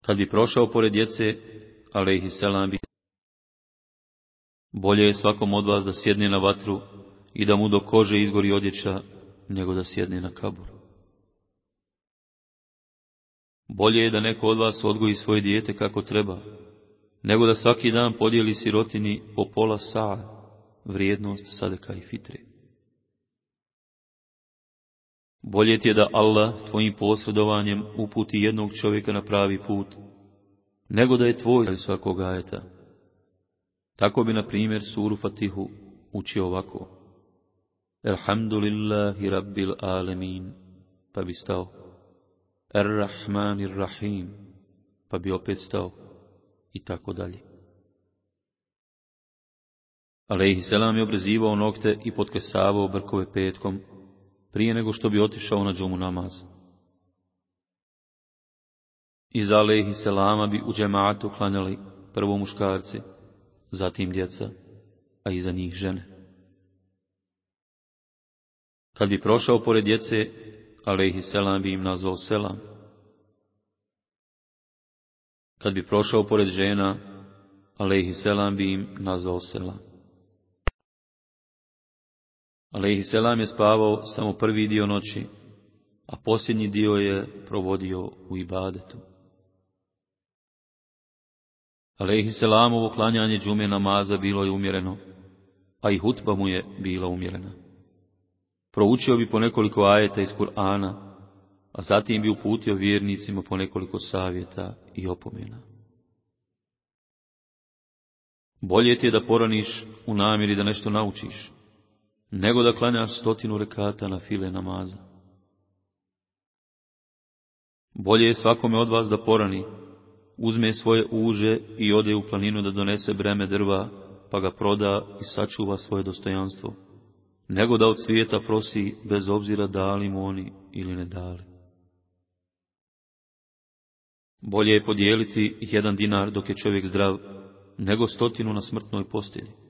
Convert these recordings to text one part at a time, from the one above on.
Kad bi prošao pored djece, alejhi selam bi Bolje je svakom od vas da sjedne na vatru i da mu do kože izgori odjeća, nego da sjedne na kabur. Bolje je da neko od vas odgoji svoje dijete kako treba, nego da svaki dan podijeli sirotini po pola sa vrijednost sadeka i fitre. Bolje ti je da Allah tvojim posredovanjem uputi jednog čovjeka na pravi put, nego da je tvoj svakog ajeta. Tako bi, na primjer, suru Fatihu učio ovako. Elhamdulillahi rabbil alemin, pa bi stao. Ar-Rahmanir Rahim, pa bi opet stao. I tako dalje. Alehi selam je obrezivao nokte i potkesavao brkove petkom, prije nego što bi otišao na džumu namaz. Iza Alehi selama bi u džematu klanjali prvo muškarci, zatim djeca, a iza njih žene. Kad bi prošao pored djece, Alehi selam bi im nazvao selam. Kad bi prošao pored žena, Alehi selam bi im nazvao selam. Alehi selam je spavao samo prvi dio noći, a posljednji dio je provodio u ibadetu. Alehi selamovo klanjanje džume namaza bilo je umjereno, a i hutba mu je bila umjerena. Proučio bi po nekoliko ajeta iz Kur'ana, a zatim bi uputio vjernicima po nekoliko savjeta i opomena. Bolje ti je da poraniš u namjeri da nešto naučiš, nego da klanjaš stotinu rekata na file namaza. Bolje je svakome od vas da porani, uzme svoje uže i ode u planinu da donese breme drva, pa ga proda i sačuva svoje dostojanstvo, nego da od svijeta prosi bez obzira dali mu oni ili ne dali. Bolje je podijeliti jedan dinar dok je čovjek zdrav, nego stotinu na smrtnoj postelji.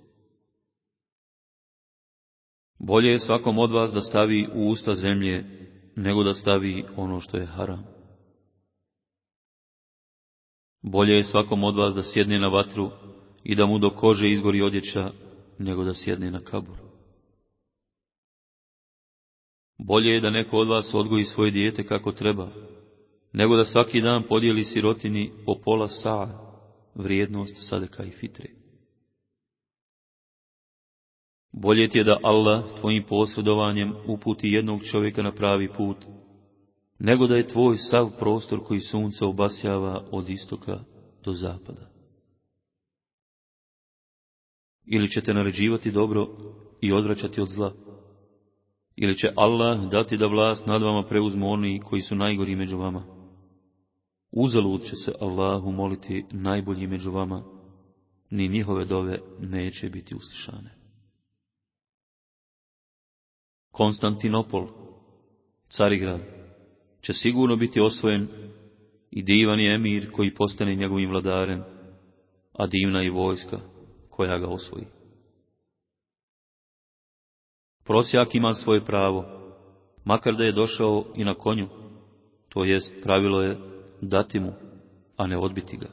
Bolje je svakom od vas da stavi u usta zemlje, nego da stavi ono što je haram. Bolje je svakom od vas da sjedne na vatru i da mu do kože izgori odjeća, nego da sjedne na kabur. Bolje je da neko od vas odgoji svoje dijete kako treba, nego da svaki dan podijeli sirotini po pola sa vrijednost sadeka i fitre. Bolje ti je da Allah tvojim posredovanjem uputi jednog čovjeka na pravi put, nego da je tvoj sav prostor koji sunce obasjava od istoka do zapada. Ili će te naređivati dobro i odvraćati od zla, ili će Allah dati da vlast nad vama preuzmu oni koji su najgori među vama. Uzalud će se Allahu moliti najbolji među vama, ni njihove dove neće biti uslišane. Konstantinopol, Carigrad, će sigurno biti osvojen i divan je emir koji postane njegovim vladarem, a divna i vojska koja ga osvoji. Prosjak ima svoje pravo, makar da je došao i na konju, to jest pravilo je dati mu, a ne odbiti ga.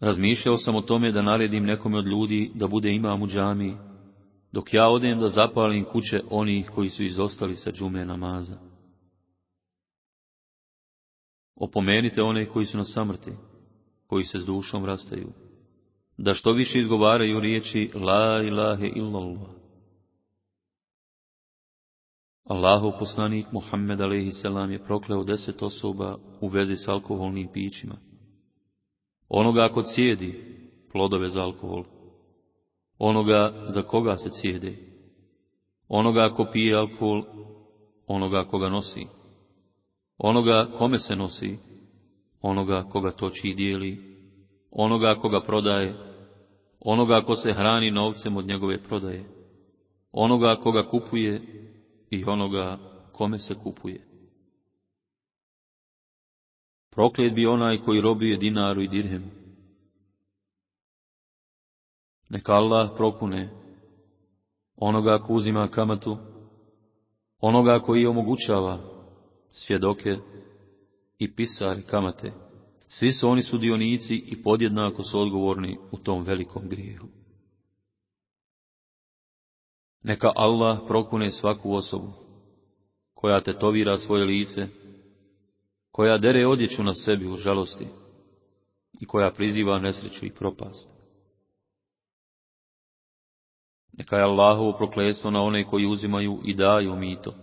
Razmišljao sam o tome da naredim nekome od ljudi da bude imam u džamiji, dok ja odem da zapalim kuće onih koji su izostali sa džume namaza. Opomenite one koji su na samrti, koji se s dušom rastaju, da što više izgovaraju riječi La ilahe illallah. Allahov poslanik Muhammed a.s. je prokleo deset osoba u vezi s alkoholnim pićima. Onoga ko cijedi plodove za alkohol, onoga za koga se cijede, onoga ko pije alkohol, onoga koga nosi, onoga kome se nosi, onoga koga toči i dijeli, onoga koga prodaje, onoga ko se hrani novcem od njegove prodaje, onoga koga kupuje i onoga kome se kupuje. Proklet bi onaj koji robije dinaru i dirhemu, neka Allah prokune onoga ko uzima kamatu, onoga koji omogućava svjedoke i pisari kamate, svi su oni sudionici i podjednako su odgovorni u tom velikom grijehu. Neka Allah prokune svaku osobu, koja tetovira svoje lice, koja dere odjeću na sebi u žalosti i koja priziva nesreću i propast. Neka je Allahovo prokletstvo na one koji uzimaju i daju mito,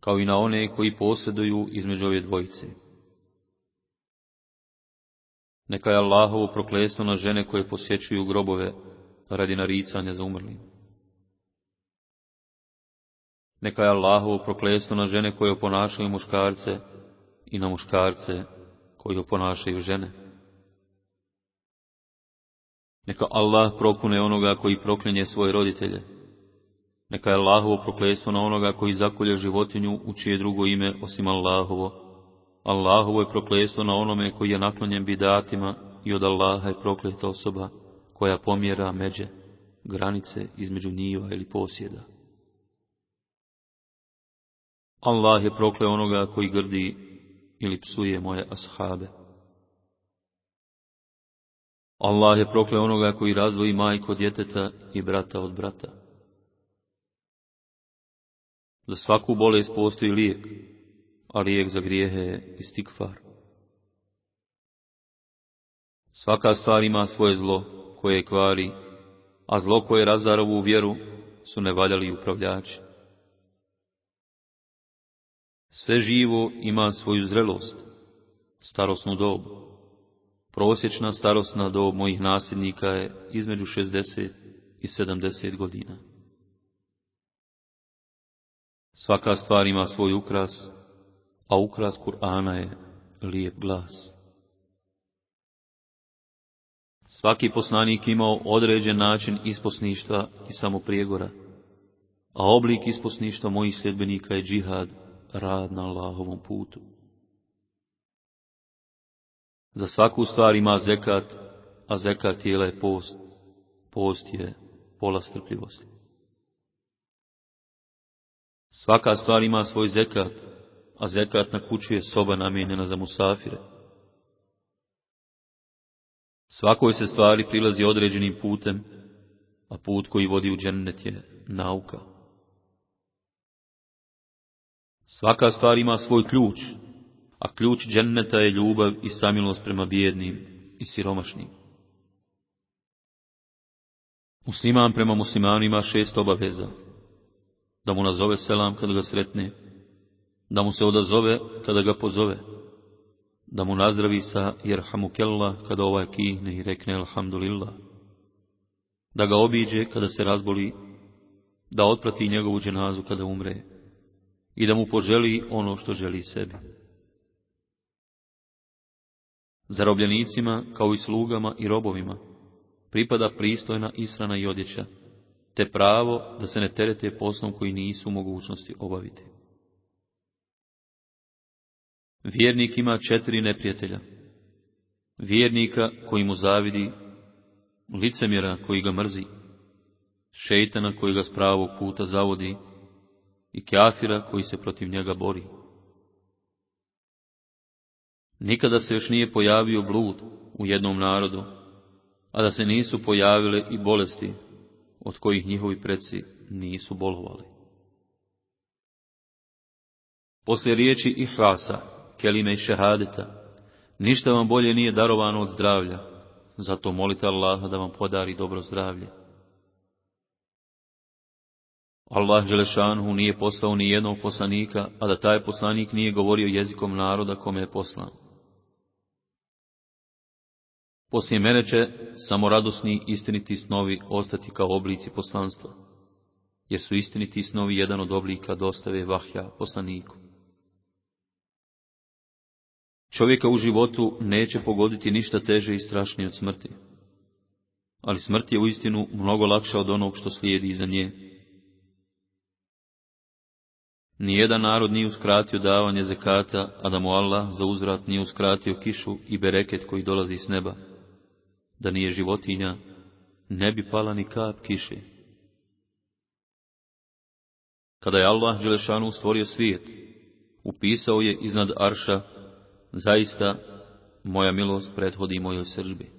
kao i na one koji posjeduju između ove dvojice. Neka je Allahovo prokletstvo na žene koje posjećuju grobove radi naricanja za umrlim. Neka je Allahovo prokletstvo na žene koje oponašaju muškarce i na muškarce koji oponašaju žene. Neka Allah prokune onoga koji proklinje svoje roditelje. Neka je Allahovo prokletstvo na onoga koji zakolje životinju u čije drugo ime osim Allahovo. Allahovo je prokletstvo na onome koji je naklonjen bidatima i od Allaha je prokleta osoba koja pomjera međe, granice između njiva ili posjeda. Allah je prokleo onoga koji grdi ili psuje moje ashabe. Allah je prokleo onoga koji razvoji majko djeteta i brata od brata. Za svaku bolest postoji lijek, a lijek za grijehe je istikfar. Svaka stvar ima svoje zlo koje kvari, a zlo koje razara u vjeru su nevaljali upravljači. Sve živo ima svoju zrelost, starosnu dobu. Prosječna starosna dob mojih nasljednika je između 60 i 70 godina. Svaka stvar ima svoj ukras, a ukras Kur'ana je lijep glas. Svaki poslanik imao određen način isposništva i samoprijegora, a oblik isposništva mojih sljedbenika je džihad, rad na Allahovom putu. Za svaku stvar ima zekat, a zekat je post. Post je pola strpljivosti. Svaka stvar ima svoj zekat, a zekat na kuću je soba namijenjena za musafire. Svakoj se stvari prilazi određenim putem, a put koji vodi u džennet je nauka. Svaka stvar ima svoj ključ, a ključ dženneta je ljubav i samilost prema bijednim i siromašnim. Musliman prema muslimanu ima šest obaveza. Da mu nazove selam kada ga sretne, da mu se odazove kada ga pozove, da mu nazdravi sa jerhamukella kada ovaj kihne i rekne alhamdulillah, da ga obiđe kada se razboli, da otprati njegovu dženazu kada umre i da mu poželi ono što želi sebi. Zarobljenicima, kao i slugama i robovima, pripada pristojna ishrana i odjeća, te pravo da se ne terete poslom koji nisu u mogućnosti obaviti. Vjernik ima četiri neprijatelja. Vjernika koji mu zavidi, licemjera koji ga mrzi, šeitana koji ga s pravog puta zavodi i kafira koji se protiv njega bori. Nikada se još nije pojavio blud u jednom narodu, a da se nisu pojavile i bolesti od kojih njihovi preci nisu bolovali. Poslije riječi ihlasa, kelime i šehadeta, ništa vam bolje nije darovano od zdravlja, zato molite Allaha da vam podari dobro zdravlje. Allah Želešanhu nije poslao ni jednog poslanika, a da taj poslanik nije govorio jezikom naroda kome je poslan. Poslije mene će samo radosni istiniti snovi ostati kao oblici poslanstva, jer su istiniti snovi jedan od oblika dostave vahja poslaniku. Čovjeka u životu neće pogoditi ništa teže i strašnije od smrti, ali smrt je u istinu mnogo lakša od onog što slijedi iza nje. Nijedan narod nije uskratio davanje zekata, a da mu Allah za uzrat nije uskratio kišu i bereket koji dolazi s neba. Da nije životinja, ne bi pala ni kap kiše. Kada je Allah Đelešanu stvorio svijet, upisao je iznad Arša Zaista, moja milost prethodi mojoj sržbi.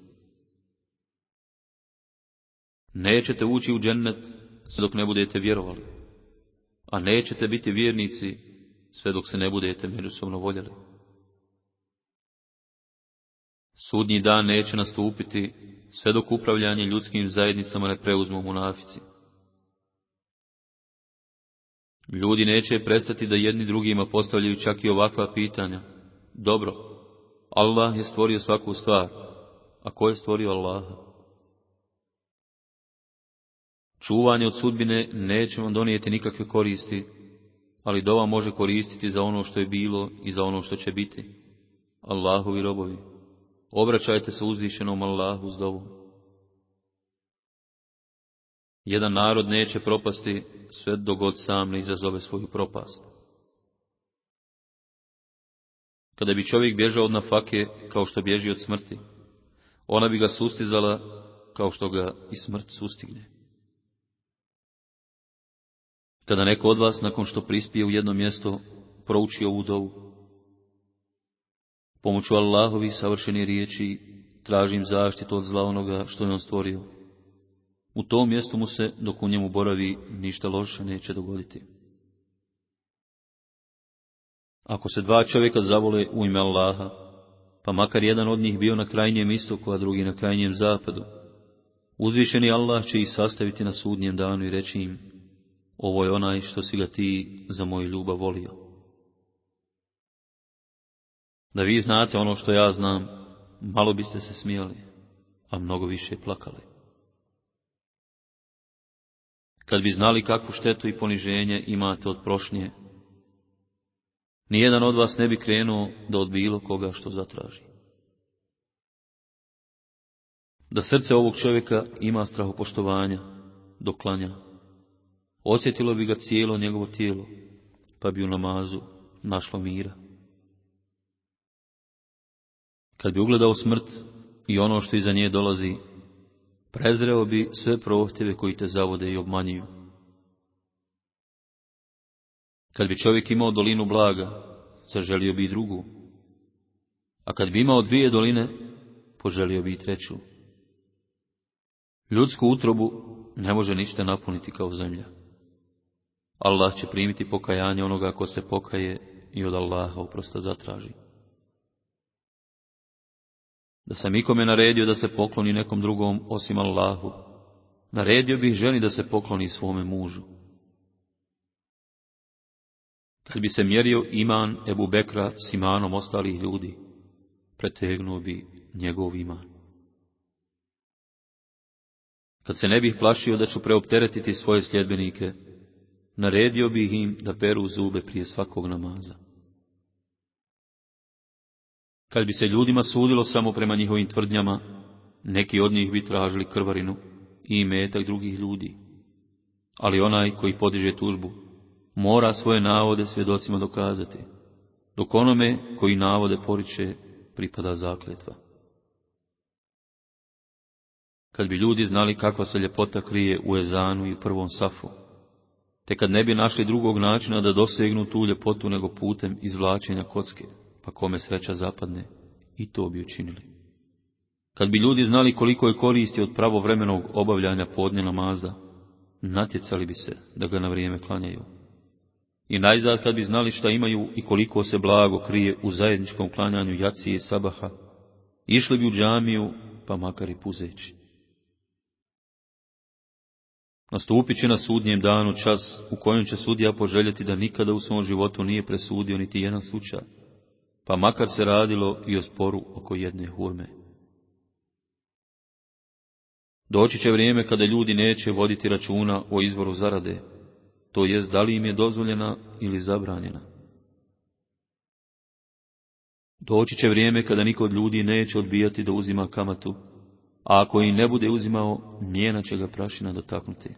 Nećete ući u džennet sve dok ne budete vjerovali, a nećete biti vjernici sve dok se ne budete međusobno voljeli. Sudnji dan neće nastupiti sve dok upravljanje ljudskim zajednicama ne preuzmu munafici. Ljudi neće prestati da jedni drugima postavljaju čak i ovakva pitanja. Dobro, Allah je stvorio svaku stvar, a ko je stvorio Allaha? Čuvanje od sudbine neće vam donijeti nikakve koristi, ali dova može koristiti za ono što je bilo i za ono što će biti. Allahovi robovi, obraćajte se uzvišenom Allahu s dovom. Jedan narod neće propasti sve dok god sam ne izazove svoju propast. Kada bi čovjek bježao od nafake kao što bježi od smrti, ona bi ga sustizala kao što ga i smrt sustigne. Kada neko od vas, nakon što prispije u jedno mjesto, prouči ovu dovu, pomoću Allahovi savršeni riječi tražim zaštitu od zla onoga što je on stvorio. U tom mjestu mu se, dok u njemu boravi, ništa loše neće dogoditi. Ako se dva čovjeka zavole u ime Allaha, pa makar jedan od njih bio na krajnjem istoku, a drugi na krajnjem zapadu, uzvišeni Allah će ih sastaviti na sudnjem danu i reći im, ovo je onaj što si ga ti za moju ljubav volio. Da vi znate ono što ja znam, malo biste se smijali, a mnogo više plakali. Kad bi znali kakvu štetu i poniženje imate od prošnje, nijedan od vas ne bi krenuo da od bilo koga što zatraži. Da srce ovog čovjeka ima strahopoštovanja, dok klanja, osjetilo bi ga cijelo njegovo tijelo, pa bi u namazu našlo mira. Kad bi ugledao smrt i ono što iza nje dolazi, prezreo bi sve prohtjeve koji te zavode i obmanjuju. Kad bi čovjek imao dolinu blaga, zaželio bi i drugu, a kad bi imao dvije doline, poželio bi i treću. Ljudsku utrobu ne može ništa napuniti kao zemlja. Allah će primiti pokajanje onoga ko se pokaje i od Allaha uprosta zatraži. Da sam ikome naredio da se pokloni nekom drugom osim Allahu, naredio bih ženi da se pokloni svome mužu. Kad bi se mjerio iman Ebu Bekra s imanom ostalih ljudi, pretegnuo bi njegov iman. Kad se ne bih plašio da ću preopteretiti svoje sljedbenike, naredio bih im da peru zube prije svakog namaza. Kad bi se ljudima sudilo samo prema njihovim tvrdnjama, neki od njih bi tražili krvarinu i imetak drugih ljudi. Ali onaj koji podiže tužbu, mora svoje navode svjedocima dokazati, dok onome koji navode poriče pripada zakletva. Kad bi ljudi znali kakva se ljepota krije u Ezanu i prvom safu, te kad ne bi našli drugog načina da dosegnu tu ljepotu nego putem izvlačenja kocke, pa kome sreća zapadne, i to bi učinili. Kad bi ljudi znali koliko je koristi od pravovremenog obavljanja podnje namaza, natjecali bi se da ga na vrijeme klanjaju. I najzad kad bi znali šta imaju i koliko se blago krije u zajedničkom klanjanju jacije i sabaha, išli bi u džamiju, pa makar i puzeći. Nastupit će na sudnjem danu čas u kojem će sudija poželjeti da nikada u svom životu nije presudio niti jedan slučaj, pa makar se radilo i o sporu oko jedne hurme. Doći će vrijeme kada ljudi neće voditi računa o izvoru zarade, to jest da li im je dozvoljena ili zabranjena. Doći će vrijeme kada niko od ljudi neće odbijati da uzima kamatu, a ako i ne bude uzimao, njena će ga prašina dotaknuti.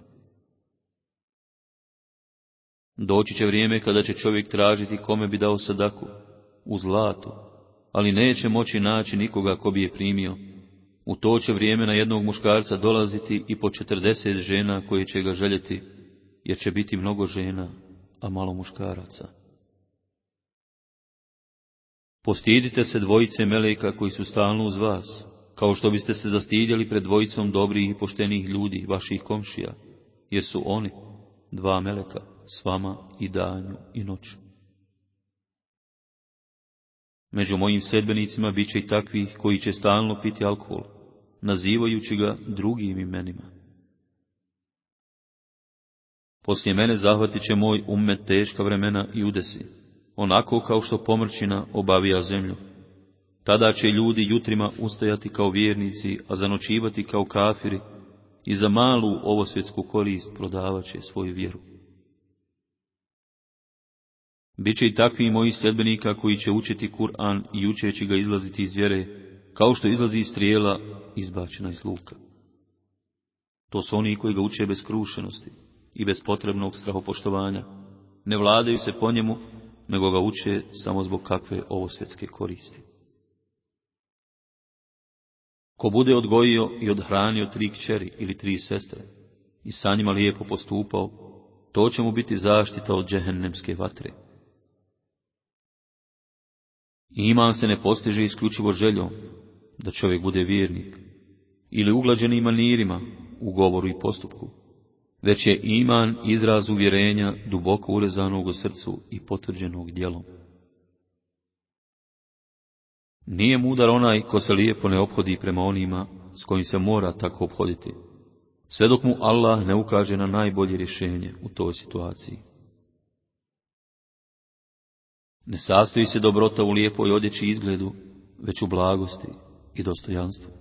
Doći će vrijeme kada će čovjek tražiti kome bi dao sadaku, u zlatu, ali neće moći naći nikoga ko bi je primio. U to će vrijeme na jednog muškarca dolaziti i po četrdeset žena koje će ga željeti, jer će biti mnogo žena, a malo muškaraca. Postidite se dvojice meleka koji su stalno uz vas, kao što biste se zastidjeli pred dvojicom dobrih i poštenih ljudi, vaših komšija, jer su oni, dva meleka, s vama i danju i noću. Među mojim sedbenicima bit će i takvih koji će stalno piti alkohol, nazivajući ga drugim imenima. Poslije mene zahvatit će moj umet teška vremena i udesi, onako kao što pomrčina obavija zemlju. Tada će ljudi jutrima ustajati kao vjernici, a zanočivati kao kafiri, i za malu ovosvjetsku korist prodavat će svoju vjeru. Biće i takvi moji sljedbenika koji će učiti Kur'an i učeći ga izlaziti iz vjere, kao što izlazi iz strijela izbačena iz luka. To su oni koji ga uče bez krušenosti i bez potrebnog strahopoštovanja. Ne vladaju se po njemu, nego ga uče samo zbog kakve ovosvjetske koristi. Ko bude odgojio i odhranio tri kćeri ili tri sestre i sa njima lijepo postupao, to će mu biti zaštita od džehennemske vatre. Iman se ne postiže isključivo željom da čovjek bude vjernik ili uglađenim manirima u govoru i postupku, već je iman izraz uvjerenja duboko urezanog u srcu i potvrđenog djelom. Nije mudar onaj ko se lijepo ne obhodi prema onima s kojim se mora tako obhoditi, sve dok mu Allah ne ukaže na najbolje rješenje u toj situaciji. Ne sastoji se dobrota u lijepoj odjeći izgledu, već u blagosti i dostojanstvu.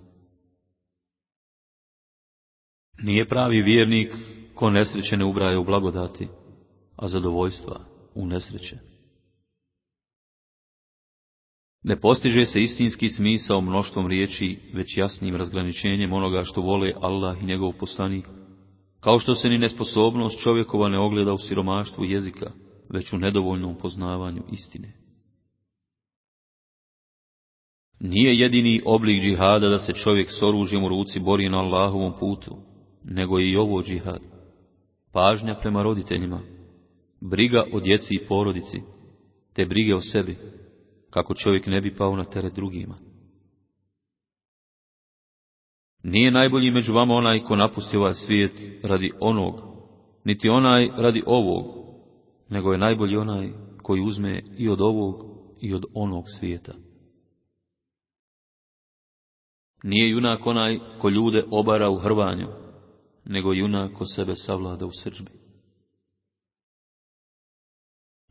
Nije pravi vjernik ko nesreće ne ubraja u blagodati, a zadovoljstva u nesreće. Ne postiže se istinski smisao mnoštvom riječi, već jasnim razgraničenjem onoga što vole Allah i njegov poslanik, kao što se ni nesposobnost čovjekova ne ogleda u siromaštvu jezika, već u nedovoljnom poznavanju istine. Nije jedini oblik džihada da se čovjek s oružjem u ruci bori na Allahovom putu, nego i ovo džihad. Pažnja prema roditeljima, briga o djeci i porodici, te brige o sebi, kako čovjek ne bi pao na teret drugima. Nije najbolji među vama onaj ko napusti ovaj svijet radi onog, niti onaj radi ovog, nego je najbolji onaj koji uzme i od ovog i od onog svijeta. Nije junak onaj ko ljude obara u hrvanju, nego junak ko sebe savlada u srđbi.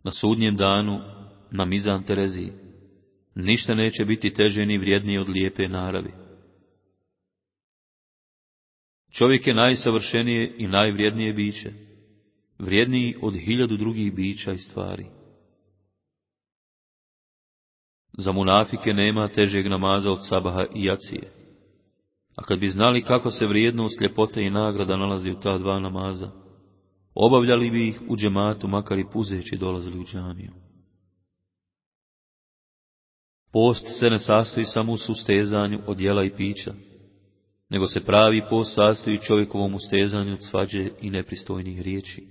Na sudnjem danu, na mizan Tereziji, ništa neće biti teže ni vrijednije od lijepe naravi. Čovjek je najsavršenije i najvrijednije biće, vrijedniji od hiljadu drugih bića i stvari. Za munafike nema težeg namaza od sabaha i jacije. A kad bi znali kako se vrijednost, ljepote i nagrada nalazi u ta dva namaza, obavljali bi ih u džematu, makar i puzeći dolazili u džamiju. Post se ne sastoji samo u sustezanju od jela i pića, nego se pravi post sastoji čovjekovom ustezanju od svađe i nepristojnih riječi.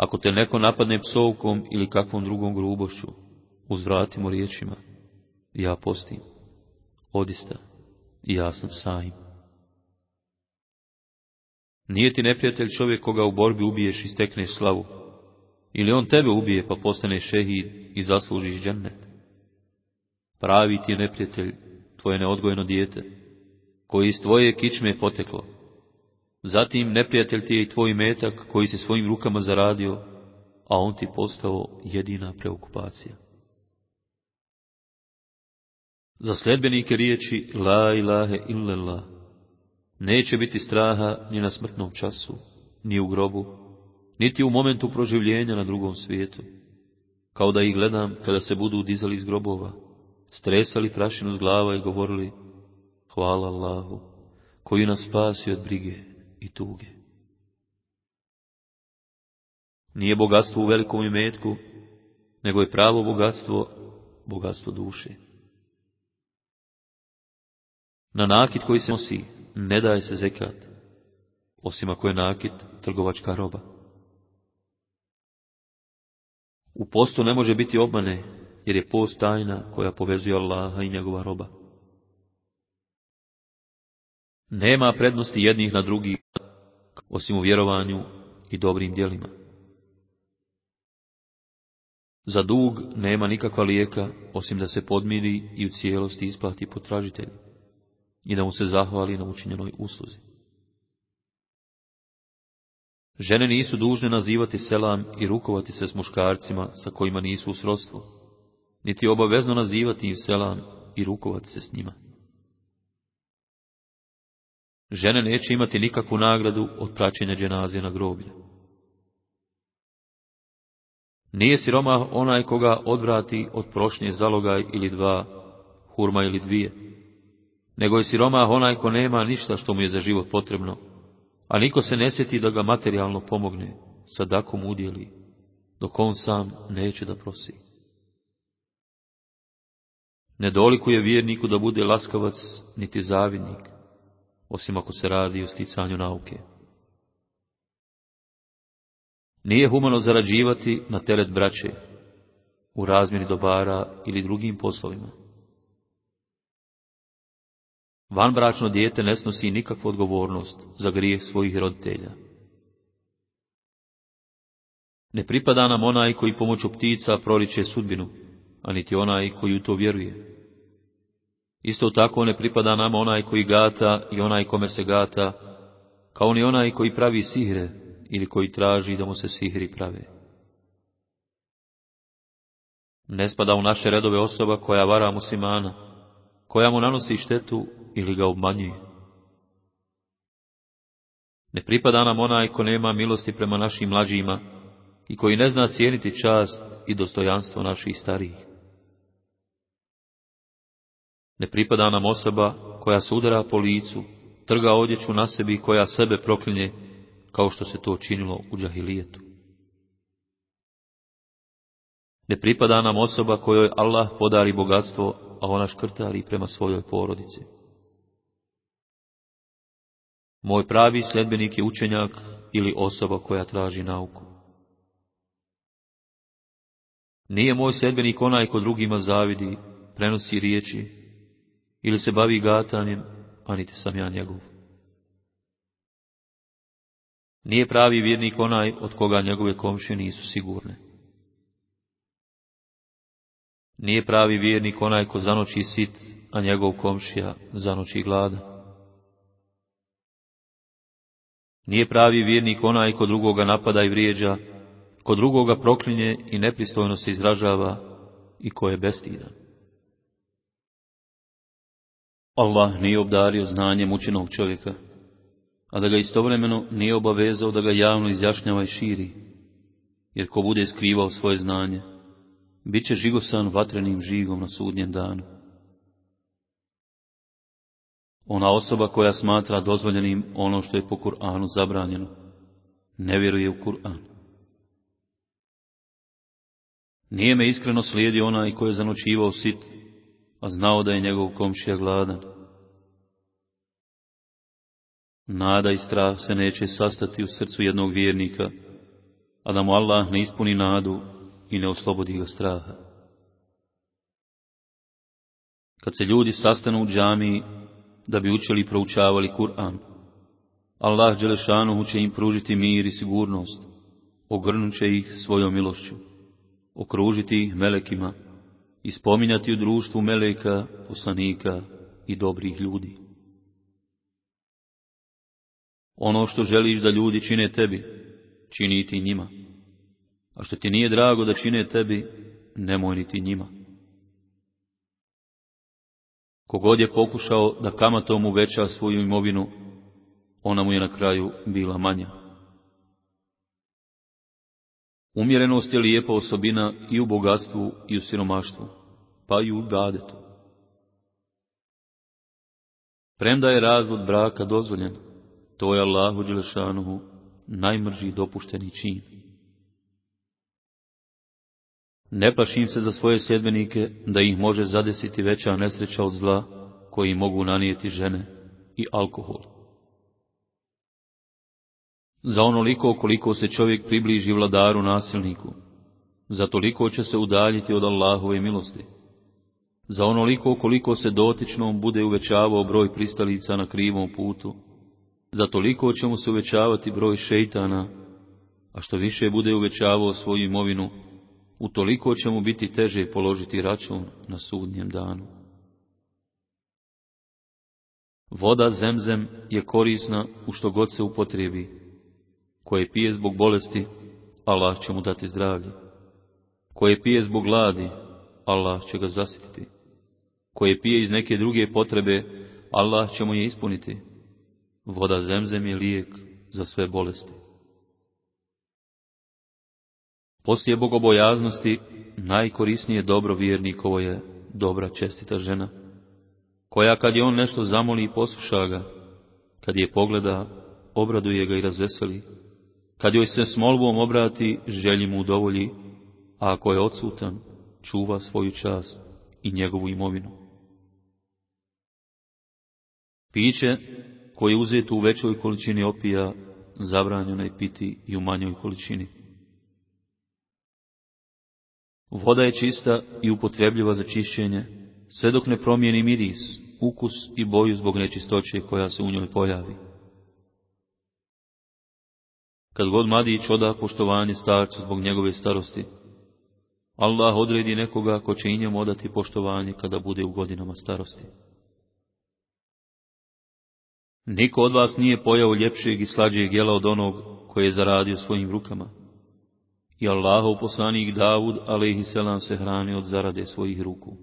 Ako te neko napadne psovkom ili kakvom drugom grubošću, uzvratimo riječima, ja postim, odista, i ja sam sajim. Nije ti neprijatelj čovjek koga u borbi ubiješ i stekneš slavu, ili on tebe ubije pa postane šehid i zaslužiš džennet. Pravi ti je neprijatelj, tvoje neodgojeno dijete, koji iz tvoje kičme poteklo, Zatim neprijatelj ti je i tvoj metak koji si svojim rukama zaradio, a on ti postao jedina preokupacija. Za sljedbenike riječi La ilahe illallah neće biti straha ni na smrtnom času, ni u grobu, niti u momentu proživljenja na drugom svijetu. Kao da ih gledam kada se budu dizali iz grobova, stresali prašinu z glava i govorili Hvala Allahu, koji nas spasi od brige i tuge. Nije bogatstvo u velikom imetku, nego je pravo bogatstvo, bogatstvo duše. Na nakit koji se nosi ne daje se zekat, osim ako je nakit trgovačka roba. U postu ne može biti obmane, jer je post tajna koja povezuje Allaha i njegova roba. Nema prednosti jednih na drugih, osim u vjerovanju i dobrim djelima. Za dug nema nikakva lijeka, osim da se podmiri i u cijelosti isplati potražitelj i da mu se zahvali na učinjenoj usluzi. Žene nisu dužne nazivati selam i rukovati se s muškarcima sa kojima nisu u srodstvu, niti obavezno nazivati im selam i rukovati se s njima. Žene neće imati nikakvu nagradu od praćenja dženazije na groblje. Nije siromah onaj koga odvrati od prošnje zalogaj ili dva, hurma ili dvije, nego je siromah onaj ko nema ništa što mu je za život potrebno, a niko se ne sjeti da ga materijalno pomogne, sadakom udjeli, dok on sam neće da prosi. Nedolikuje vjerniku da bude laskavac, niti zavidnik, osim ako se radi o sticanju nauke. Nije humano zarađivati na teret braće, u razmjeri dobara ili drugim poslovima. Vanbračno dijete ne snosi nikakvu odgovornost za grijeh svojih roditelja. Ne pripada nam onaj koji pomoću ptica proriče sudbinu, a niti onaj koji u to vjeruje. Isto tako ne pripada nam onaj koji gata i onaj kome se gata, kao ni onaj koji pravi sihre ili koji traži da mu se sihri prave. Ne spada u naše redove osoba koja vara muslimana, koja mu nanosi štetu ili ga obmanjuje. Ne pripada nam onaj ko nema milosti prema našim mlađima i koji ne zna cijeniti čast i dostojanstvo naših starijih. Ne pripada nam osoba koja se udara po licu, trga odjeću na sebi koja sebe proklinje, kao što se to činilo u džahilijetu. Ne pripada nam osoba kojoj Allah podari bogatstvo, a ona škrtari prema svojoj porodici. Moj pravi sljedbenik je učenjak ili osoba koja traži nauku. Nije moj sljedbenik onaj ko drugima zavidi, prenosi riječi, ili se bavi gatanjem, a niti sam ja njegov. Nije pravi vjernik onaj od koga njegove komšije nisu sigurne. Nije pravi vjernik onaj ko zanoći sit, a njegov komšija zanoći gladan. Nije pravi vjernik onaj ko drugoga napada i vrijeđa, ko drugoga proklinje i nepristojno se izražava i ko je bestidan. Allah nije obdario znanjem učenog čovjeka, a da ga istovremeno nije obavezao da ga javno izjašnjava i širi, jer ko bude skrivao svoje znanje, bit će žigosan vatrenim žigom na sudnjem danu. Ona osoba koja smatra dozvoljenim ono što je po Kur'anu zabranjeno, ne vjeruje u Kur'an. Nije me iskreno slijedio onaj koji je zanočivao sit a znao da je njegov komšija gladan. Nada i strah se neće sastati u srcu jednog vjernika, a da mu Allah ne ispuni nadu i ne oslobodi ga straha. Kad se ljudi sastanu u džamiji da bi učili i proučavali Kur'an, Allah Đelešanu će im pružiti mir i sigurnost, ogrnut će ih svojom milošću, okružiti ih melekima, i spominjati u društvu meleka, poslanika i dobrih ljudi. Ono što želiš da ljudi čine tebi, čini ti njima. A što ti nije drago da čine tebi, nemoj niti njima. Kogod je pokušao da kamatom uveća svoju imovinu, ona mu je na kraju bila manja. Umjerenost je lijepa osobina i u bogatstvu i u siromaštvu, pa i u badetu. Premda je razvod braka dozvoljen, to je Allahu Đelešanuhu najmrži dopušteni čin. Ne plašim se za svoje sljedbenike da ih može zadesiti veća nesreća od zla koji mogu nanijeti žene i alkohol. Za onoliko koliko se čovjek približi vladaru nasilniku, za toliko će se udaljiti od Allahove milosti. Za onoliko koliko se dotičnom bude uvećavao broj pristalica na krivom putu, za toliko će mu se uvećavati broj šeitana, a što više bude uvećavao svoju imovinu, utoliko će mu biti teže položiti račun na sudnjem danu. Voda zemzem je korisna u što god se upotrebi. Koje pije zbog bolesti, Allah će mu dati zdravlje. Koje pije zbog gladi, Allah će ga zasititi. Koje pije iz neke druge potrebe, Allah će mu je ispuniti. Voda zemzem je lijek za sve bolesti. Poslije bogobojaznosti najkorisnije dobro vjernikovo je dobra čestita žena, koja kad je on nešto zamoli i posluša ga, kad je pogleda, obraduje ga i razveseli, kad joj se s molbom obrati, želji mu udovolji, a ako je odsutan, čuva svoju čast i njegovu imovinu. Piće koje je uzeto u većoj količini opija, zabranjeno je piti i u manjoj količini. Voda je čista i upotrebljiva za čišćenje, sve dok ne promijeni miris, ukus i boju zbog nečistoće koja se u njoj pojavi. Kad god mladić oda poštovanje starcu zbog njegove starosti, Allah odredi nekoga ko će i njemu odati poštovanje kada bude u godinama starosti. Niko od vas nije pojao ljepšeg i slađeg jela od onog koje je zaradio svojim rukama. I Allahov poslanik Davud, selam se hrani od zarade svojih ruku.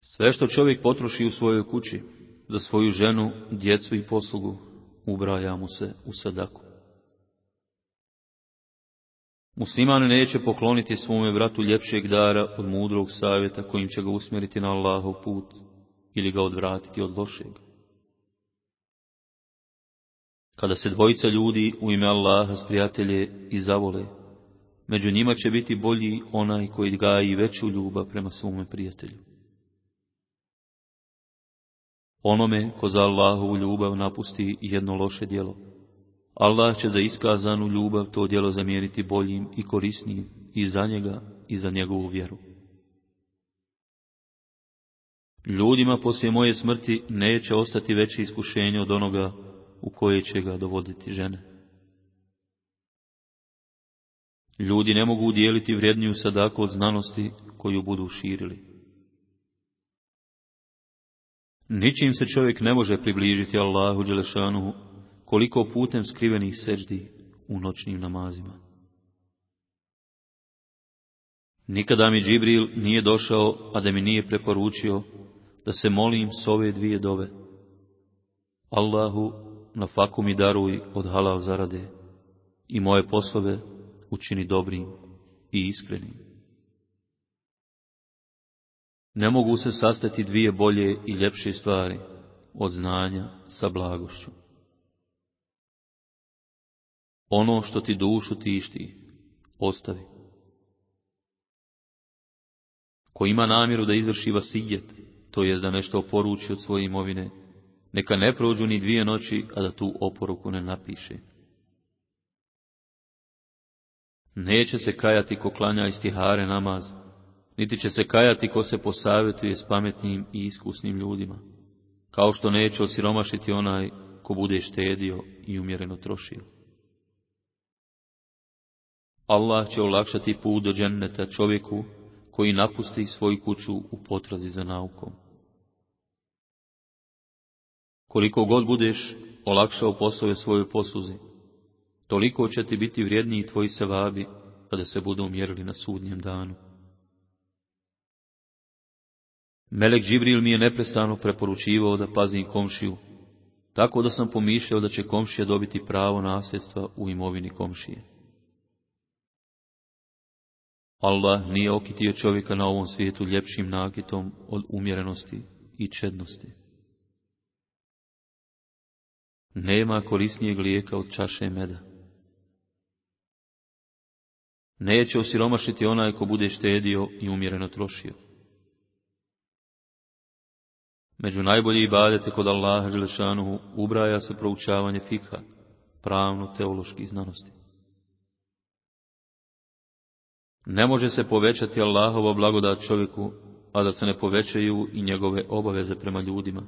Sve što čovjek potroši u svojoj kući, za svoju ženu, djecu i poslugu, ubraja mu se u sadaku. Musliman neće pokloniti svome vratu ljepšeg dara od mudrog savjeta kojim će ga usmjeriti na Allahov put ili ga odvratiti od lošeg. Kada se dvojica ljudi u ime Allaha sprijatelje i zavole, među njima će biti bolji onaj koji gaji veću ljubav prema svome prijatelju. Onome ko za Allahovu ljubav napusti jedno loše djelo, Allah će za iskazanu ljubav to djelo zamijeniti boljim i korisnijim i za njega i za njegovu vjeru. Ljudima poslije moje smrti neće ostati veće iskušenje od onoga u koje će ga dovoditi žene. Ljudi ne mogu udjeliti vrijedniju sadaku od znanosti koju budu širili. Ničim se čovjek ne može približiti Allahu Đelešanu koliko putem skrivenih seđdi u noćnim namazima. Nikada mi Džibril nije došao, a da mi nije preporučio da se molim s ove dvije dove. Allahu, na faku mi daruj od halal zarade i moje poslove učini dobrim i iskrenim. Ne mogu se sastati dvije bolje i ljepše stvari od znanja sa blagošću. Ono što ti dušu tišti, ostavi. Ko ima namjeru da izvrši vasijet, to jest da nešto oporuči od svoje imovine, neka ne prođu ni dvije noći, a da tu oporuku ne napiše. Neće se kajati ko klanja istihare namaz, niti će se kajati ko se posavjetuje s pametnim i iskusnim ljudima, kao što neće osiromašiti onaj ko bude štedio i umjereno trošio. Allah će olakšati put do dženneta čovjeku koji napusti svoju kuću u potrazi za naukom. Koliko god budeš olakšao poslove svojoj posluzi, toliko će ti biti vrijedniji tvoji sevabi kada se budu umjerili na sudnjem danu. Melek Džibril mi je neprestano preporučivao da pazim komšiju, tako da sam pomišljao da će komšija dobiti pravo nasljedstva u imovini komšije. Allah nije okitio čovjeka na ovom svijetu ljepšim nakitom od umjerenosti i čednosti. Nema korisnijeg lijeka od čaše meda. Neće osiromašiti onaj ko bude štedio i umjereno trošio. Među najbolji ibadete kod Allaha Želešanuhu ubraja se proučavanje fikha, pravno-teoloških znanosti. Ne može se povećati Allahova blagodat čovjeku, a da se ne povećaju i njegove obaveze prema ljudima.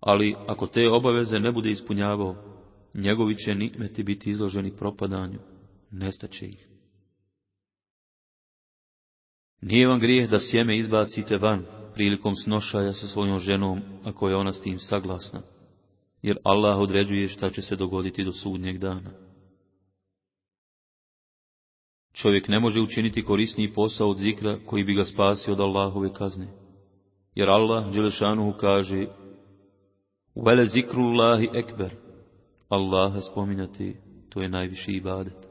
Ali ako te obaveze ne bude ispunjavao, njegovi će nikmeti biti izloženi propadanju, nestaće ih. Nije vam grijeh da sjeme izbacite van prilikom snošaja sa svojom ženom, ako je ona s tim saglasna, jer Allah određuje šta će se dogoditi do sudnjeg dana. Čovjek ne može učiniti korisniji posao od zikra koji bi ga spasio od Allahove kazne. Jer Allah Đelešanuhu kaže Vele zikrullahi ekber. Allaha spominjati, to je najviši ibadet.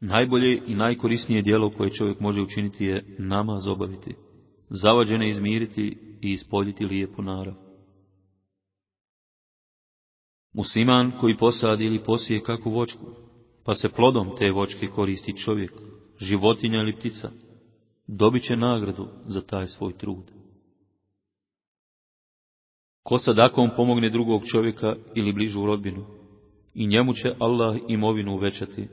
Najbolje i najkorisnije dijelo koje čovjek može učiniti je namaz obaviti, zavađene izmiriti i ispoljiti lijepu narav. Musliman koji posadi ili posije kakvu vočku, pa se plodom te vočke koristi čovjek, životinja ili ptica, dobit će nagradu za taj svoj trud. Ko sadakom pomogne drugog čovjeka ili bližu rodbinu, i njemu će Allah imovinu uvećati,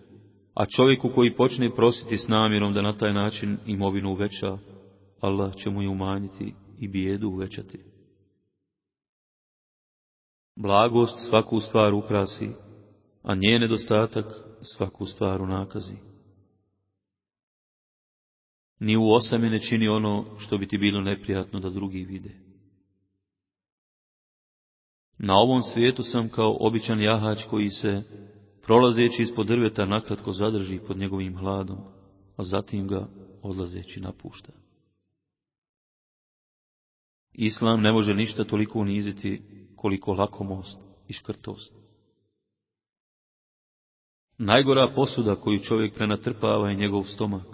a čovjeku koji počne prositi s namjerom da na taj način imovinu uveća, Allah će mu je umanjiti i bijedu uvećati. Blagost svaku stvar ukrasi, a nje nedostatak svaku stvar u nakazi. Ni u osame ne čini ono što bi ti bilo neprijatno da drugi vide. Na ovom svijetu sam kao običan jahač koji se, prolazeći ispod drveta, nakratko zadrži pod njegovim hladom, a zatim ga odlazeći napušta. Islam ne može ništa toliko uniziti koliko lakomost i škrtost. Najgora posuda koju čovjek prenatrpava je njegov stomak.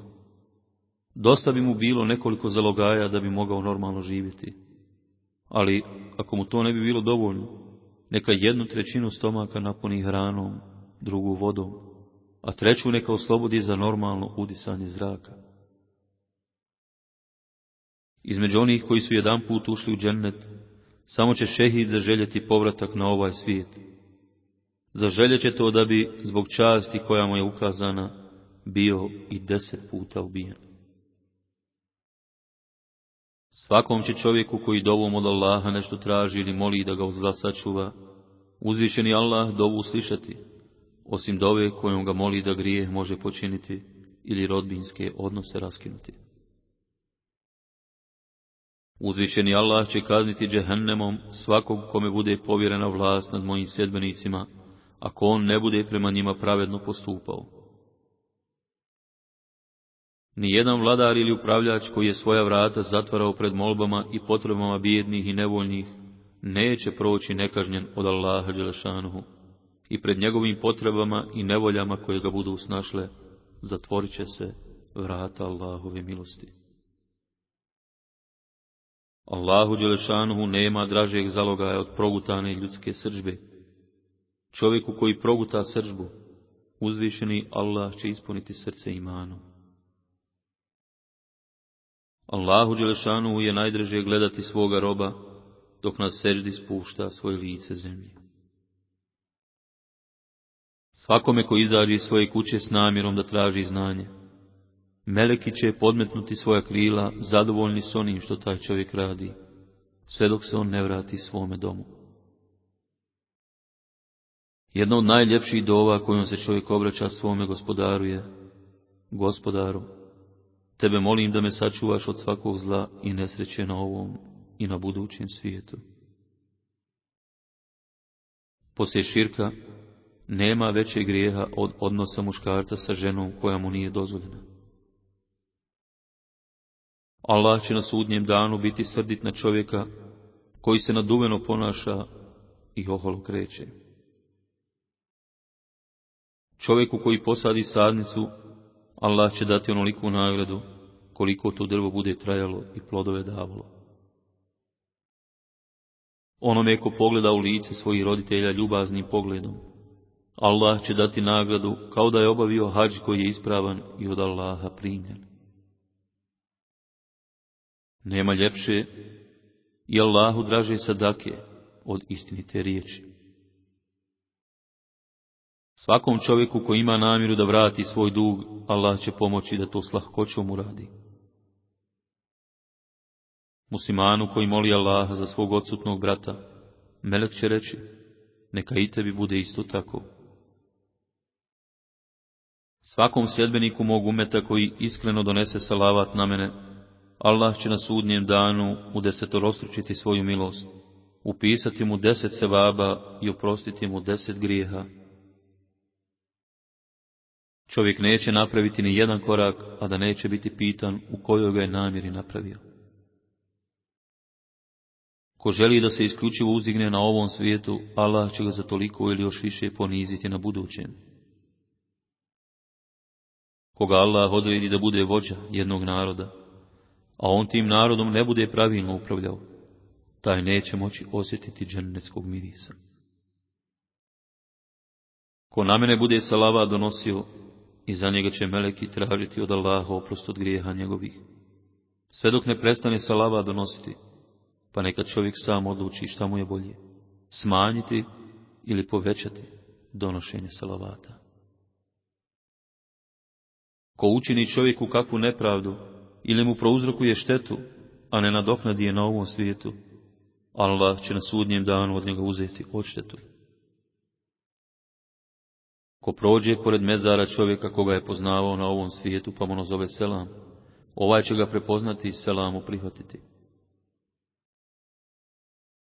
Dosta bi mu bilo nekoliko zalogaja da bi mogao normalno živjeti. Ali, ako mu to ne bi bilo dovoljno, neka jednu trećinu stomaka napuni hranom, drugu vodom, a treću neka oslobodi za normalno udisanje zraka. Između onih koji su jedan put ušli u džennet, samo će šehid zaželjeti povratak na ovaj svijet, Zaželjet će to da bi, zbog časti koja mu je ukazana, bio i deset puta ubijen. Svakom će čovjeku koji dovom od Allaha nešto traži ili moli da ga od zla sačuva, uzvišeni Allah dovu slišati, osim dove kojom ga moli da grijeh može počiniti ili rodbinske odnose raskinuti. Uzvišeni Allah će kazniti džehennemom svakog kome bude povjerena vlast nad mojim sjedbenicima, ako on ne bude prema njima pravedno postupao. Nijedan vladar ili upravljač koji je svoja vrata zatvarao pred molbama i potrebama bijednih i nevoljnih, neće proći nekažnjen od Allaha Đelešanuhu i pred njegovim potrebama i nevoljama koje ga budu snašle, zatvorit će se vrata Allahove milosti. Allahu Đelešanuhu nema dražeg zalogaja od progutane ljudske sržbe, Čovjeku koji proguta sržbu, uzvišeni Allah će ispuniti srce imanom. Allahu Đelešanu je najdrže gledati svoga roba, dok na seždi spušta svoje lice zemlji. Svakome ko izađe iz svoje kuće s namjerom da traži znanje, meleki će podmetnuti svoja krila, zadovoljni s onim što taj čovjek radi, sve dok se on ne vrati svome domu. Jedna od najljepših dova kojom se čovjek obraća svome gospodaru je Gospodaru, tebe molim da me sačuvaš od svakog zla i nesreće na ovom i na budućem svijetu. Poslije širka nema većeg grijeha od odnosa muškarca sa ženom koja mu nije dozvoljena. Allah će na sudnjem danu biti srdit na čovjeka koji se naduveno ponaša i oholo kreće. Čovjeku koji posadi sadnicu, Allah će dati onoliku nagradu, koliko to drvo bude trajalo i plodove davalo. Onome ko pogleda u lice svojih roditelja ljubaznim pogledom, Allah će dati nagradu kao da je obavio hađ koji je ispravan i od Allaha primljen. Nema ljepše i Allahu draže sadake od istinite riječi. Svakom čovjeku koji ima namjeru da vrati svoj dug, Allah će pomoći da to s lahkoćom uradi. Muslimanu koji moli Allaha za svog odsutnog brata, Melek će reći, neka i tebi bude isto tako. Svakom sljedbeniku mog umeta koji iskreno donese salavat na mene, Allah će na sudnjem danu u desetorostručiti svoju milost, upisati mu deset sevaba i oprostiti mu deset grijeha. Čovjek neće napraviti ni jedan korak, a da neće biti pitan u kojoj ga je namjeri napravio. Ko želi da se isključivo uzdigne na ovom svijetu, Allah će ga za toliko ili još više poniziti na budućem. Koga Allah odredi da bude vođa jednog naroda, a on tim narodom ne bude pravilno upravljao, taj neće moći osjetiti džennetskog mirisa. Ko na mene bude salava donosio, i za njega će meleki tražiti od Allaha oprost od grijeha njegovih. Sve dok ne prestane salava donositi, pa neka čovjek sam odluči šta mu je bolje, smanjiti ili povećati donošenje salavata. Ko učini čovjeku kakvu nepravdu ili mu prouzrokuje štetu, a ne nadoknadi je na ovom svijetu, Allah će na sudnjem danu od njega uzeti odštetu. Ko prođe pored mezara čovjeka koga je poznavao na ovom svijetu, pa mu nazove selam, ovaj će ga prepoznati i selamu prihvatiti.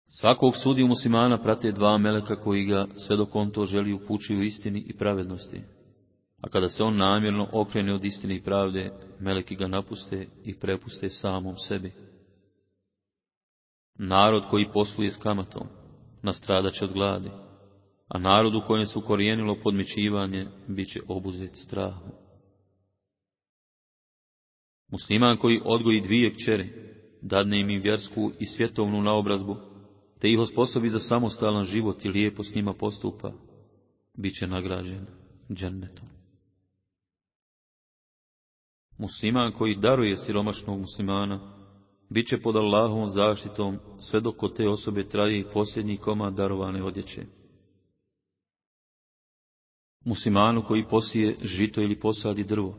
Svakog sudiju muslimana prate dva meleka koji ga sve dok on to želi upućuju istini i pravednosti. A kada se on namjerno okrene od istine i pravde, meleki ga napuste i prepuste samom sebi. Narod koji posluje s kamatom, nastradat će od gladi, a narod u kojem se ukorijenilo podmićivanje, bit će obuzet strahom. Musliman koji odgoji dvije kćere, dadne im i vjersku i svjetovnu naobrazbu, te ih osposobi za samostalan život i lijepo s njima postupa, bit će nagrađen džennetom. Musliman koji daruje siromašnog muslimana, bit će pod Allahovom zaštitom sve dok te osobe traje i posljednji komad darovane odjeće. Muslimanu koji posije žito ili posadi drvo,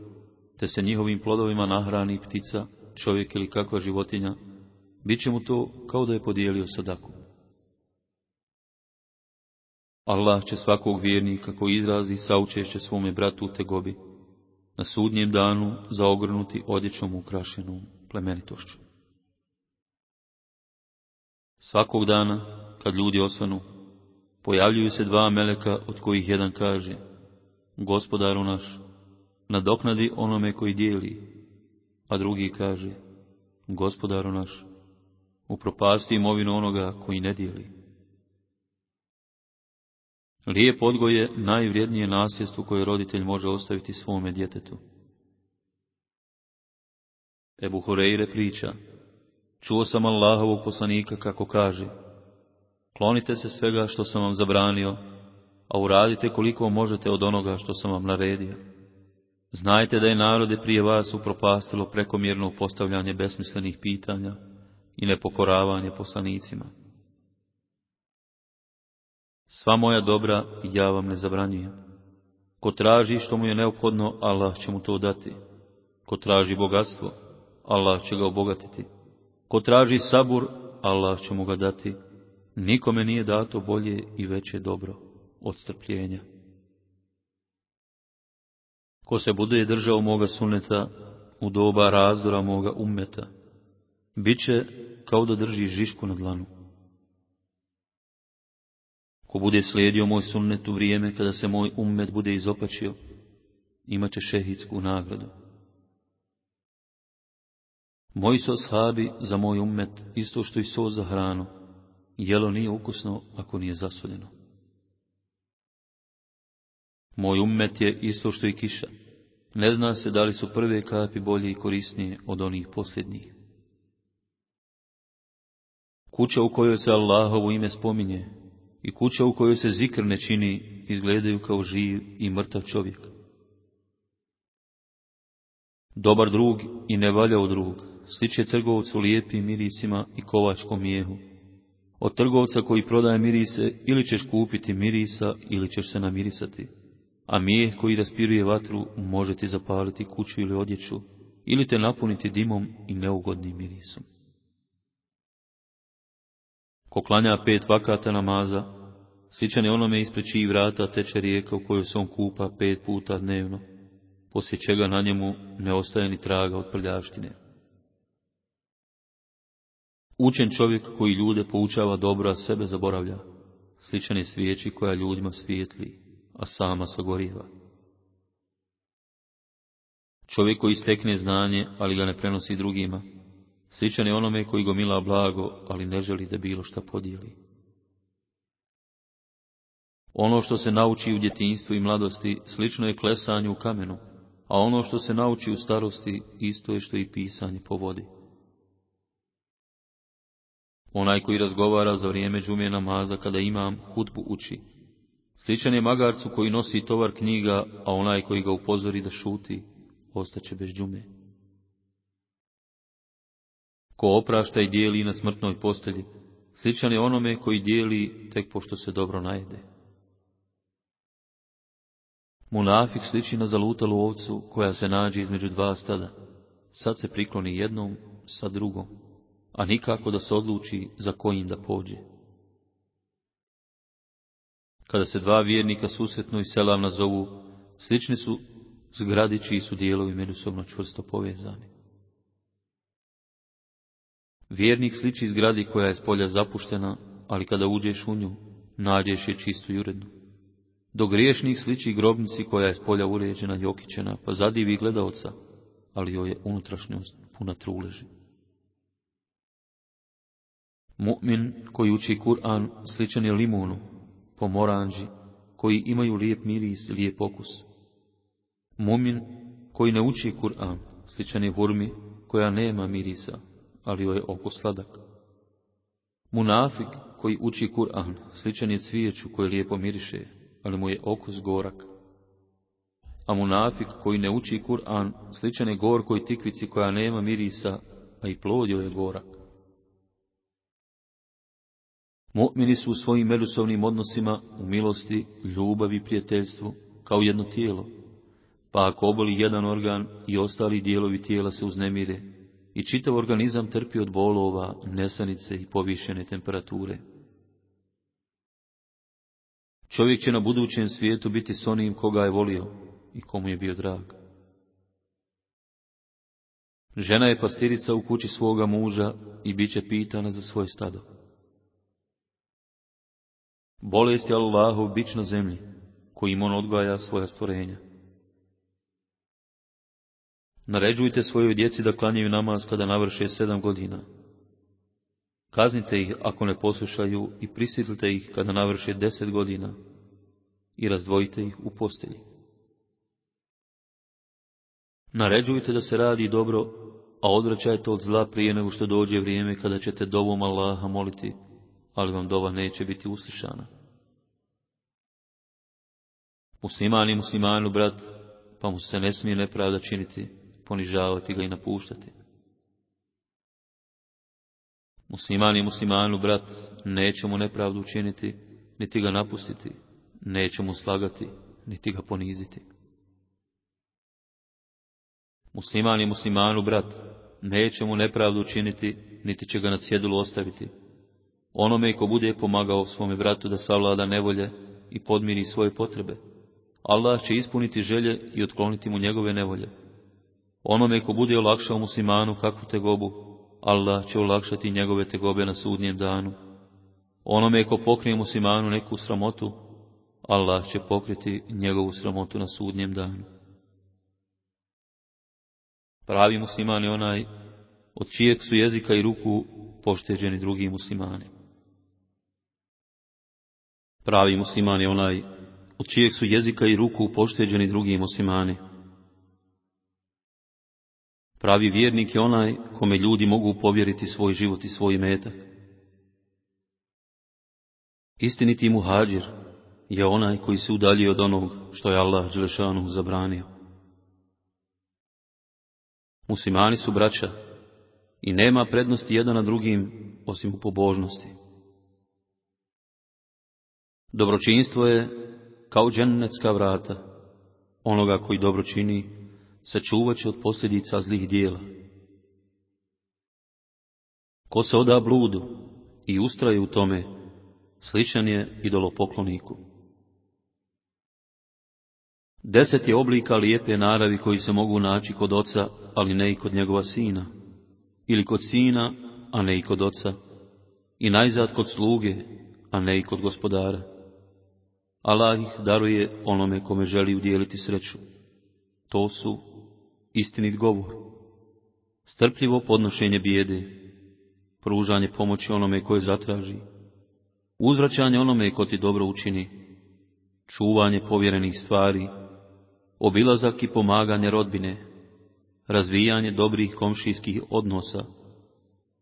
te se njihovim plodovima nahrani ptica, čovjek ili kakva životinja, bit će mu to kao da je podijelio sadaku. Allah će svakog vjernika koji izrazi saučešće svome bratu u tegobi, na sudnjem danu zaogrnuti odjećom ukrašenom plemenitošću. Svakog dana, kad ljudi osvanu, pojavljuju se dva meleka od kojih jedan kaže, gospodaru naš, nadoknadi onome koji dijeli, a drugi kaže, gospodaru naš, upropasti imovinu onoga koji ne dijeli. Lijep odgoj je najvrijednije nasljedstvo koje roditelj može ostaviti svome djetetu. Ebu Horeire priča, čuo sam Allahovog poslanika kako kaže, klonite se svega što sam vam zabranio, a uradite koliko možete od onoga što sam vam naredio. Znajte da je narode prije vas upropastilo prekomjerno postavljanje besmislenih pitanja i nepokoravanje poslanicima. Sva moja dobra ja vam ne zabranjujem. Ko traži što mu je neophodno, Allah će mu to dati. Ko traži bogatstvo, Allah će ga obogatiti. Ko traži sabur, Allah će mu ga dati. Nikome nije dato bolje i veće dobro od strpljenja. Ko se bude držao moga suneta u doba razdora moga umeta, bit će kao da drži žišku na dlanu. Ko bude slijedio moj sunnet u vrijeme kada se moj ummet bude izopačio, imat će šehitsku nagradu. Moji su ashabi za moj ummet isto što i so za hranu. Jelo nije ukusno ako nije zasoljeno. Moj ummet je isto što i kiša. Ne zna se da li su prve kapi bolje i korisnije od onih posljednjih. Kuća u kojoj se Allahovo ime spominje i kuća u kojoj se zikr ne čini izgledaju kao živ i mrtav čovjek. Dobar drug i nevaljao drug sliče trgovcu lijepim mirisima i kovačkom mijehu. Od trgovca koji prodaje mirise ili ćeš kupiti mirisa ili ćeš se namirisati, a mijeh koji raspiruje vatru može ti zapaliti kuću ili odjeću, ili te napuniti dimom i neugodnim mirisom. Ko klanja pet vakata namaza, sličan je onome ispred čiji vrata teče rijeka u kojoj se on kupa pet puta dnevno, poslije čega na njemu ne ostaje ni traga od prljavštine. Učen čovjek koji ljude poučava dobro, a sebe zaboravlja, sličan je svijeći koja ljudima svijetli, a sama sagoriva. Čovjek koji stekne znanje, ali ga ne prenosi drugima, sličan je onome koji gomila blago, ali ne želi da bilo šta podijeli. Ono što se nauči u djetinstvu i mladosti, slično je klesanju u kamenu, a ono što se nauči u starosti, isto je što i pisanje po vodi. Onaj koji razgovara za vrijeme džume namaza kada imam hutbu uči. Sličan je magarcu koji nosi tovar knjiga, a onaj koji ga upozori da šuti, ostaće bez džume. Ko oprašta i dijeli na smrtnoj postelji, sličan je onome koji dijeli tek pošto se dobro najede. Munafik sliči na zalutalu ovcu koja se nađe između dva stada. Sad se prikloni jednom, sad drugom, a nikako da se odluči za kojim da pođe. Kada se dva vjernika susretnu i selam nazovu, slični su zgradi čiji su dijelovi međusobno čvrsto povezani. Vjernik sliči zgradi koja je s polja zapuštena, ali kada uđeš u nju, nađeš je čistu i urednu. Do griješnih sliči grobnici koja je s polja uređena i okićena, pa zadivi gledaoca, ali joj je unutrašnjost puna truleži. Mu'min koji uči Kur'an sličan je limunu, pomoranđi, koji imaju lijep miris, lijep okus. Mumin koji ne uči Kur'an sličan je hurmi koja nema mirisa, ali joj je okus sladak. Munafik koji uči Kur'an sličan je cvijeću koje lijepo miriše, ali mu je okus gorak. A munafik koji ne uči Kur'an sličan je gorkoj tikvici koja nema mirisa, a i plod joj je gorak. Mu'mini su u svojim međusobnim odnosima u milosti, ljubavi i prijateljstvu kao jedno tijelo, pa ako oboli jedan organ i ostali dijelovi tijela se uznemire i čitav organizam trpi od bolova, nesanice i povišene temperature. Čovjek će na budućem svijetu biti s onim koga je volio i komu je bio drag. Žena je pastirica u kući svoga muža i bit će pitana za svoje stado. Bolest je Allahov bić na zemlji, kojim on odgaja svoja stvorenja. Naređujte svojoj djeci da klanjaju namaz kada navrše sedam godina. Kaznite ih ako ne poslušaju i prisilite ih kada navrše deset godina i razdvojite ih u postelji. Naređujte da se radi dobro, a odvraćajte od zla prije nego što dođe vrijeme kada ćete dovom Allaha moliti ali vam dova neće biti uslišana. Musliman i muslimanu, brat, pa mu se ne smije nepravda činiti, ponižavati ga i napuštati. Musliman i muslimanu, brat, neće mu nepravdu učiniti, niti ga napustiti, neće mu slagati, niti ga poniziti. Musliman i muslimanu, brat, neće mu nepravdu učiniti, niti će ga na cjedilu ostaviti, Onome ko bude pomagao svome bratu da savlada nevolje i podmiri svoje potrebe, Allah će ispuniti želje i otkloniti mu njegove nevolje. Onome ko bude olakšao muslimanu kakvu tegobu, Allah će olakšati njegove tegobe na sudnjem danu. Onome ko pokrije muslimanu neku sramotu, Allah će pokriti njegovu sramotu na sudnjem danu. Pravi musliman je onaj od čijeg su jezika i ruku pošteđeni drugi muslimani. Pravi musliman je onaj od čijeg su jezika i ruku pošteđeni drugi muslimani. Pravi vjernik je onaj kome ljudi mogu povjeriti svoj život i svoj metak. Istiniti muhađir je onaj koji se udalji od onog što je Allah Đelešanu zabranio. Muslimani su braća i nema prednosti jedan na drugim osim u pobožnosti. Dobročinstvo je kao džennetska vrata onoga koji dobro čini, sačuvat će od posljedica zlih dijela. Ko se oda bludu i ustraje u tome, sličan je idolopokloniku. Deset je oblika lijepe naravi koji se mogu naći kod oca, ali ne i kod njegova sina, ili kod sina, a ne i kod oca, i najzad kod sluge, a ne i kod gospodara. Allah ih daruje onome kome želi udjeliti sreću. To su istinit govor, strpljivo podnošenje bijede, pružanje pomoći onome koje zatraži, uzvraćanje onome ko ti dobro učini, čuvanje povjerenih stvari, obilazak i pomaganje rodbine, razvijanje dobrih komšijskih odnosa,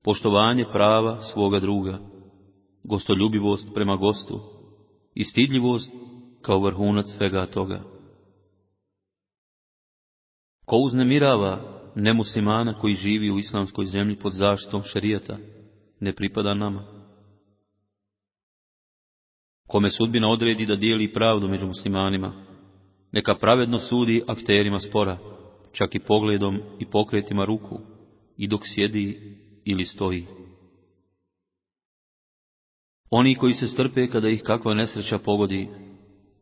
poštovanje prava svoga druga, gostoljubivost prema gostu i stidljivost kao vrhunac svega toga. Ko uznemirava nemuslimana koji živi u islamskoj zemlji pod zaštitom šarijata, ne pripada nama. Kome sudbina odredi da dijeli pravdu među muslimanima, neka pravedno sudi akterima spora, čak i pogledom i pokretima ruku, i dok sjedi ili stoji. Oni koji se strpe kada ih kakva nesreća pogodi,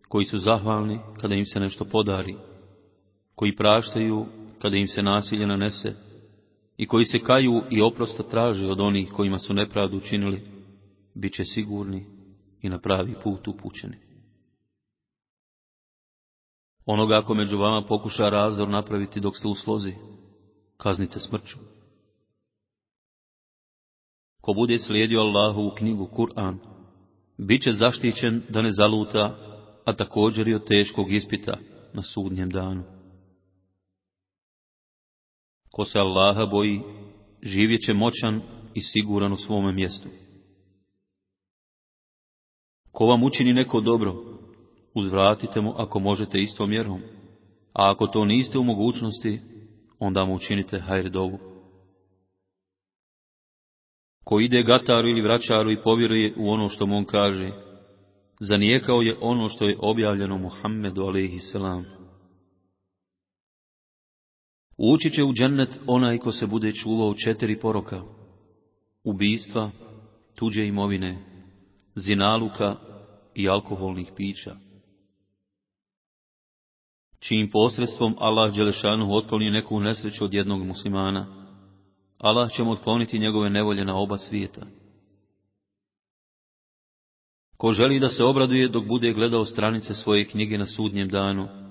koji su zahvalni kada im se nešto podari, koji praštaju kada im se nasilje nanese i koji se kaju i oprosta traže od onih kojima su nepravdu učinili, bit će sigurni i na pravi put upućeni. Onoga ako među vama pokuša razdor napraviti dok ste u slozi, kaznite smrću. Ko bude slijedio Allahu u knjigu Kur'an, bit će zaštićen da ne zaluta, a također i od teškog ispita na sudnjem danu. Ko se Allaha boji, živjet će moćan i siguran u svome mjestu. Ko vam učini neko dobro, uzvratite mu ako možete istom mjerom, a ako to niste u mogućnosti, onda mu učinite hajrdovu. Ko ide gataru ili vraćaru i povjeruje u ono što mu on kaže, zanijekao je ono što je objavljeno Muhammedu a.s. Ući će u džennet onaj ko se bude čuvao četiri poroka, ubijstva, tuđe imovine, zinaluka i alkoholnih pića. Čijim posredstvom Allah Đelešanu otkloni neku nesreću od jednog muslimana, Allah će mu otkloniti njegove nevolje na oba svijeta. Ko želi da se obraduje dok bude gledao stranice svoje knjige na sudnjem danu,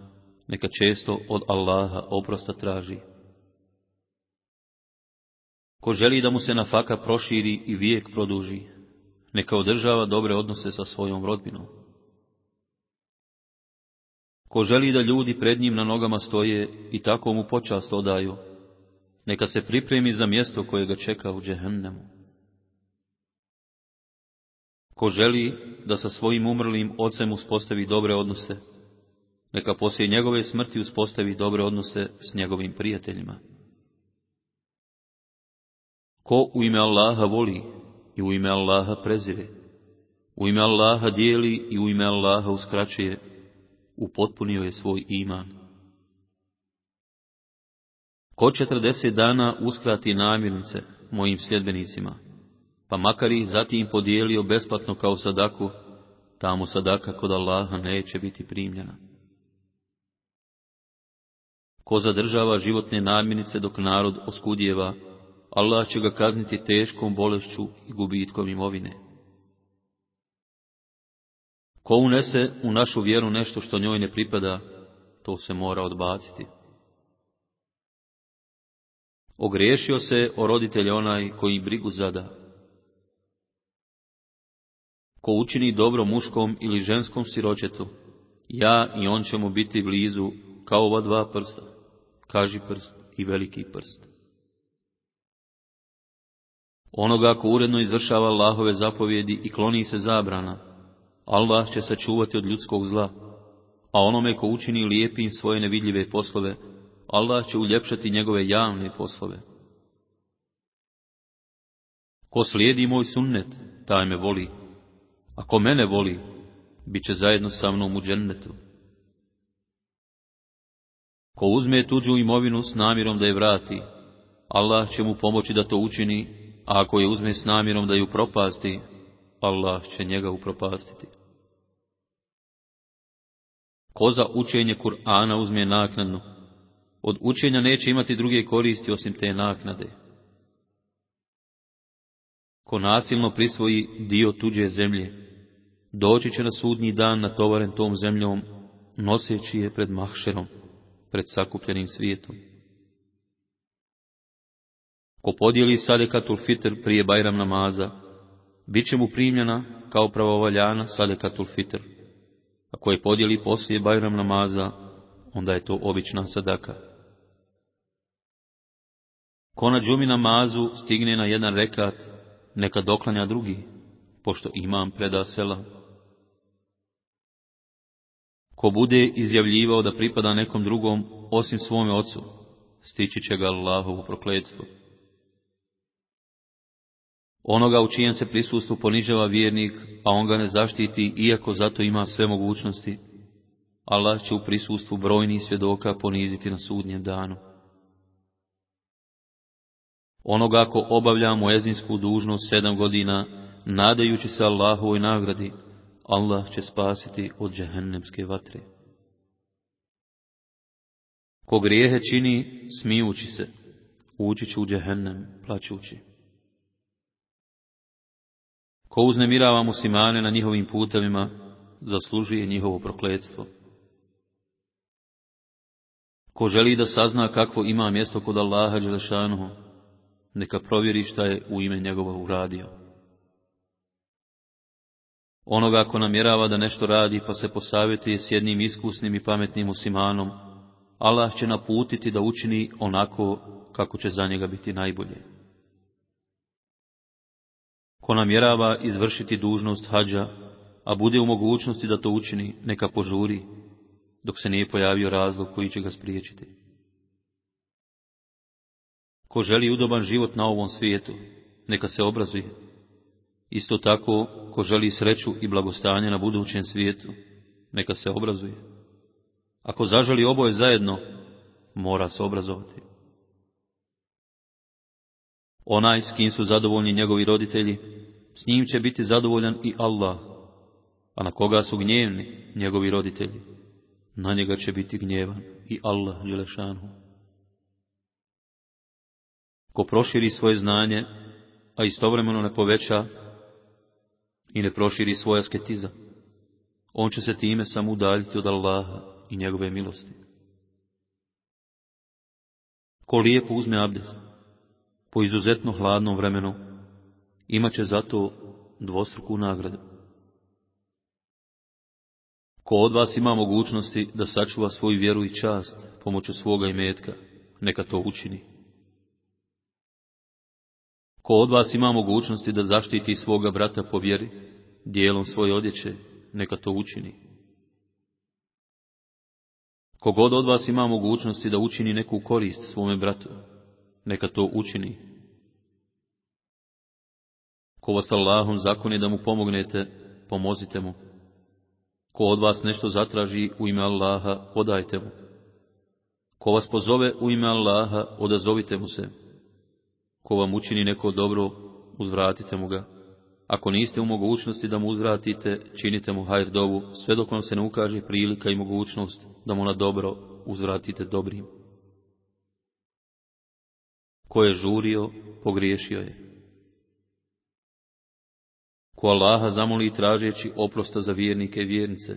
neka često od Allaha oprosta traži. Ko želi da mu se na faka proširi i vijek produži, neka održava dobre odnose sa svojom rodbinom. Ko želi da ljudi pred njim na nogama stoje i tako mu počast odaju, neka se pripremi za mjesto koje ga čeka u džehennemu. Ko želi da sa svojim umrlim ocem uspostavi dobre odnose, neka poslije njegove smrti uspostavi dobre odnose s njegovim prijateljima. Ko u ime Allaha voli i u ime Allaha prezire, u ime Allaha dijeli i u ime Allaha uskraćuje, upotpunio je svoj iman. Ko četrdeset dana uskrati namirnice mojim sljedbenicima, pa makar ih zatim podijelio besplatno kao sadaku, tamo sadaka kod Allaha neće biti primljena. Ko zadržava životne namirnice dok narod oskudjeva, Allah će ga kazniti teškom bolešću i gubitkom imovine. Ko unese u našu vjeru nešto što njoj ne pripada, to se mora odbaciti. Ogriješio se o roditelje onaj koji brigu zada. Ko učini dobro muškom ili ženskom siročetu, ja i on ćemo biti blizu kao ova dva prsta kaži prst i veliki prst. Onoga ko uredno izvršava Allahove zapovjedi i kloni se zabrana, Allah će sačuvati od ljudskog zla, a onome ko učini lijepim svoje nevidljive poslove, Allah će uljepšati njegove javne poslove. Ko slijedi moj sunnet, taj me voli, a ko mene voli, bit će zajedno sa mnom u džennetu. Ko uzme tuđu imovinu s namjerom da je vrati, Allah će mu pomoći da to učini, a ako je uzme s namjerom da ju propasti, Allah će njega upropastiti. Ko za učenje Kur'ana uzme naknadno, od učenja neće imati druge koristi osim te naknade. Ko nasilno prisvoji dio tuđe zemlje, doći će na sudnji dan natovaren tom zemljom, noseći je pred mahšerom, pred sakupljenim svijetom. Ko podijeli sadekatul fitr prije Bajram namaza, bit će mu primljena kao pravovaljana sadekatul fitr. Ako je podijeli poslije Bajram namaza, onda je to obična sadaka. Ko na džumi namazu stigne na jedan rekat, neka doklanja drugi, pošto imam preda sela. Ko bude izjavljivao da pripada nekom drugom, osim svome ocu, stići će ga Allahovu prokledstvo. Onoga u čijem se prisustvu ponižava vjernik, a on ga ne zaštiti, iako zato ima sve mogućnosti, Allah će u prisustvu brojnih svjedoka poniziti na sudnjem danu. Onoga ko obavlja mojezinsku dužnost sedam godina, nadajući se Allahovoj nagradi, Allah će spasiti od džehennemske vatre. Ko grijehe čini, smijući se, ući će u džehennem, plaćući. Ko uznemirava muslimane na njihovim putevima, zaslužuje njihovo prokledstvo. Ko želi da sazna kakvo ima mjesto kod Allaha Đelešanuhu, neka provjeri šta je u ime njegova uradio. Onoga ko namjerava da nešto radi pa se posavjetuje s jednim iskusnim i pametnim muslimanom, Allah će naputiti da učini onako kako će za njega biti najbolje. Ko namjerava izvršiti dužnost hađa, a bude u mogućnosti da to učini, neka požuri, dok se nije pojavio razlog koji će ga spriječiti. Ko želi udoban život na ovom svijetu, neka se obrazuje. Isto tako, ko želi sreću i blagostanje na budućem svijetu, neka se obrazuje. Ako zaželi oboje zajedno, mora se obrazovati. Onaj s kim su zadovoljni njegovi roditelji, s njim će biti zadovoljan i Allah, a na koga su gnjevni njegovi roditelji, na njega će biti gnjevan i Allah Đelešanu. Ko proširi svoje znanje, a istovremeno ne poveća i ne proširi svoj asketiza, on će se time samo udaljiti od Allaha i njegove milosti. Ko lijepo uzme abdest, po izuzetno hladnom vremenu, imat će zato dvostruku nagradu. Ko od vas ima mogućnosti da sačuva svoju vjeru i čast pomoću svoga imetka, neka to učini. Ko od vas ima mogućnosti da zaštiti svoga brata po vjeri, dijelom svoje odjeće, neka to učini. Kogod od vas ima mogućnosti da učini neku korist svome bratu, neka to učini. Ko vas Allahom zakoni da mu pomognete, pomozite mu. Ko od vas nešto zatraži u ime Allaha, odajte mu. Ko vas pozove u ime Allaha, odazovite mu se. Ko vam učini neko dobro, uzvratite mu ga. Ako niste u mogućnosti da mu uzvratite, činite mu hajr dovu, sve dok vam se ne ukaže prilika i mogućnost da mu na dobro uzvratite dobrim. Ko je žurio, pogriješio je. Ko Allaha zamoli tražeći oprosta za vjernike i vjernice,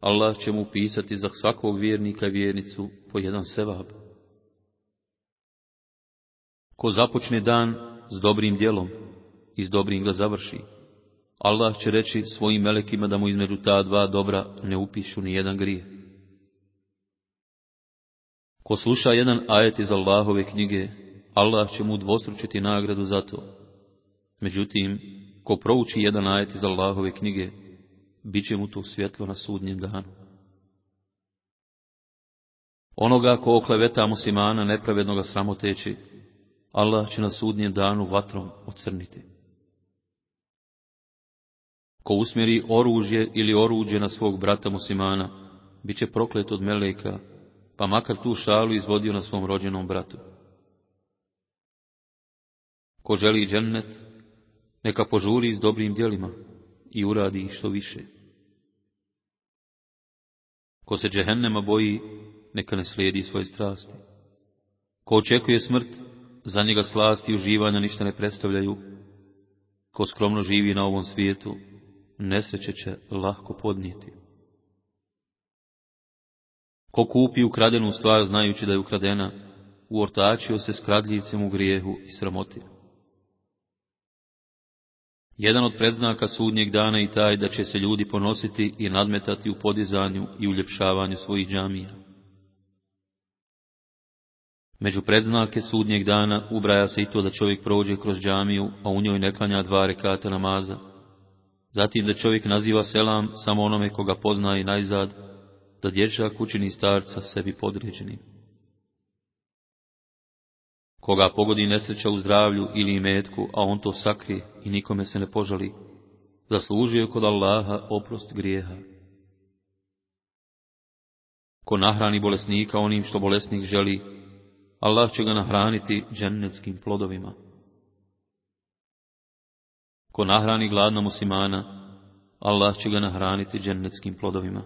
Allah će mu pisati za svakog vjernika i vjernicu po jedan sevab. Ko započne dan s dobrim djelom i s dobrim ga završi, Allah će reći svojim melekima da mu između ta dva dobra ne upišu ni jedan grije. Ko sluša jedan ajet iz Allahove knjige, Allah će mu dvostručiti nagradu za to. Međutim, ko prouči jedan ajet iz Allahove knjige, bit će mu to svjetlo na sudnjem danu. Onoga ko okleveta muslimana nepravednoga sramoteći, Allah će na sudnjem danu vatrom ocrniti. Ko usmjeri oružje ili oruđe na svog brata muslimana, bit će proklet od meleka pa makar tu šalu izvodio na svom rođenom bratu. Ko želi džennet, neka požuri s dobrim djelima i uradi što više. Ko se džehennema boji, neka ne slijedi svoje strasti. Ko očekuje smrt, za njega slasti i uživanja ništa ne predstavljaju. Ko skromno živi na ovom svijetu, nesreće će lahko podnijeti. Ko kupi ukradenu stvar znajući da je ukradena, uortačio se s kradljivcem u grijehu i sramoti. Jedan od predznaka sudnjeg dana i taj da će se ljudi ponositi i nadmetati u podizanju i uljepšavanju svojih džamija. Među predznake sudnjeg dana ubraja se i to da čovjek prođe kroz džamiju, a u njoj ne klanja dva rekata namaza. Zatim da čovjek naziva selam samo onome koga pozna i najzad, da dječak učini starca sebi podređenim. Koga pogodi nesreća u zdravlju ili imetku, a on to sakrije i nikome se ne požali, zaslužio kod Allaha oprost grijeha. Ko nahrani bolesnika onim što bolesnik želi, Allah će ga nahraniti džennetskim plodovima. Ko nahrani gladna muslimana, Allah će ga nahraniti džennetskim plodovima.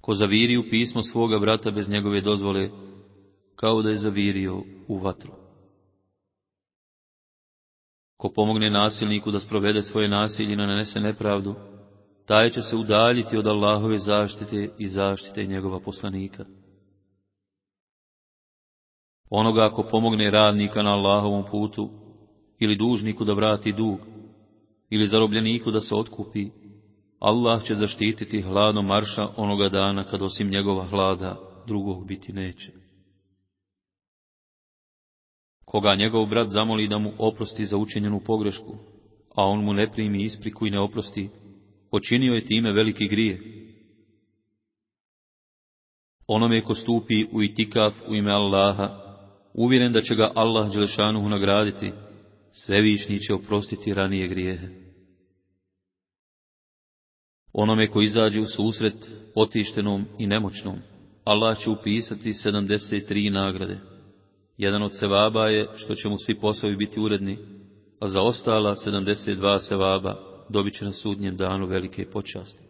Ko zaviri u pismo svoga brata bez njegove dozvole, kao da je zavirio u vatru. Ko pomogne nasilniku da sprovede svoje nasilje i nanese nepravdu, taj će se udaljiti od Allahove zaštite i zaštite njegova poslanika. Onoga ako pomogne radnika na Allahovom putu, ili dužniku da vrati dug, ili zarobljeniku da se otkupi, Allah će zaštititi hladom marša onoga dana kad osim njegova hlada drugog biti neće. Koga njegov brat zamoli da mu oprosti za učinjenu pogrešku, a on mu ne primi ispriku i ne oprosti, počinio je time veliki grije. Onome ko stupi u itikaf u ime Allaha, uvjeren da će ga Allah Đelešanuhu nagraditi, svevišnji će oprostiti ranije grijehe. Onome ko izađe u susret otištenom i nemoćnom, Allah će upisati 73 nagrade. Jedan od sevaba je što će mu svi poslovi biti uredni, a za ostala 72 sevaba dobit će na sudnjem danu velike počasti.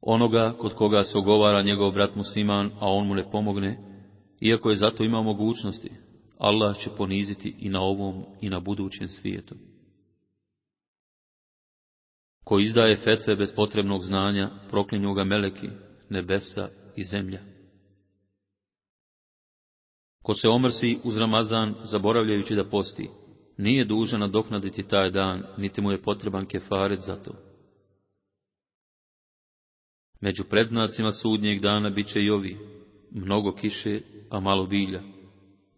Onoga kod koga se ogovara njegov brat musliman, a on mu ne pomogne, iako je zato imao mogućnosti, Allah će poniziti i na ovom i na budućem svijetu. Ko izdaje fetve bez potrebnog znanja, proklinju ga meleki, nebesa i zemlja. Ko se omrsi uz Ramazan, zaboravljajući da posti, nije dužan nadoknaditi taj dan, niti mu je potreban kefaret za to. Među predznacima sudnjeg dana bit će i ovi, mnogo kiše, a malo bilja,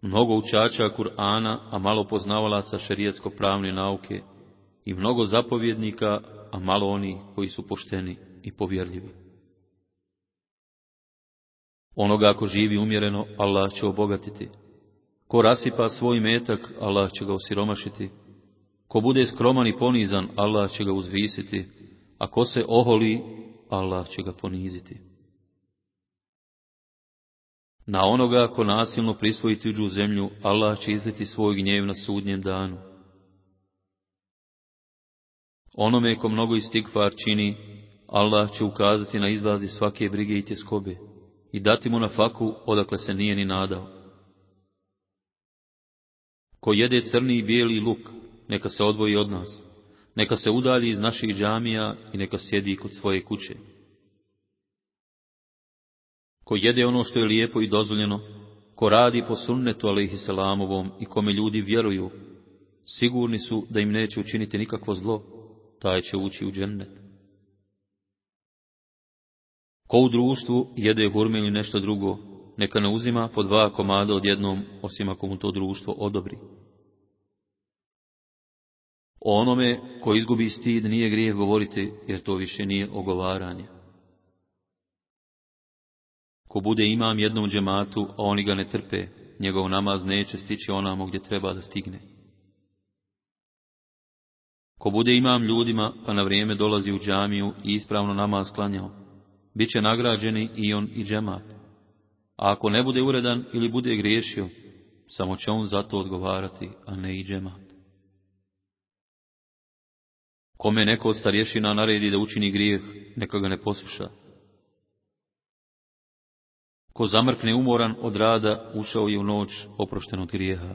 mnogo učača Kur'ana, a malo poznavalaca šerijetsko-pravne nauke, i mnogo zapovjednika, a malo oni koji su pošteni i povjerljivi. Onoga ako živi umjereno, Allah će obogatiti. Ko rasipa svoj metak, Allah će ga osiromašiti. Ko bude skroman i ponizan, Allah će ga uzvisiti. A ko se oholi, Allah će ga poniziti. Na onoga ko nasilno prisvoji tuđu zemlju, Allah će izliti svoj gnjev na sudnjem danu. Onome ko mnogo istigfar čini, Allah će ukazati na izlazi svake brige i tjeskobe i dati mu na faku odakle se nije ni nadao. Ko jede crni i bijeli luk, neka se odvoji od nas, neka se udalji iz naših džamija i neka sjedi kod svoje kuće. Ko jede ono što je lijepo i dozvoljeno, ko radi po sunnetu alaihissalamovom i kome ljudi vjeruju, sigurni su da im neće učiniti nikakvo zlo, taj će ući u džennet. Ko u društvu jede hurme ili nešto drugo, neka ne uzima po dva komada odjednom, osim ako mu to društvo odobri. O onome ko izgubi stid nije grijeh govoriti, jer to više nije ogovaranje. Ko bude imam jednom džematu, a oni ga ne trpe, njegov namaz neće stići onamo gdje treba da stigne. Ko bude imam ljudima, pa na vrijeme dolazi u džamiju i ispravno namaz klanjao, bit će nagrađeni i on i džemat. A ako ne bude uredan ili bude griješio, samo će on za to odgovarati, a ne i džemat. Kome neko od starješina naredi da učini grijeh, neka ga ne posluša. Ko zamrkne umoran od rada, ušao je u noć oprošten od grijeha.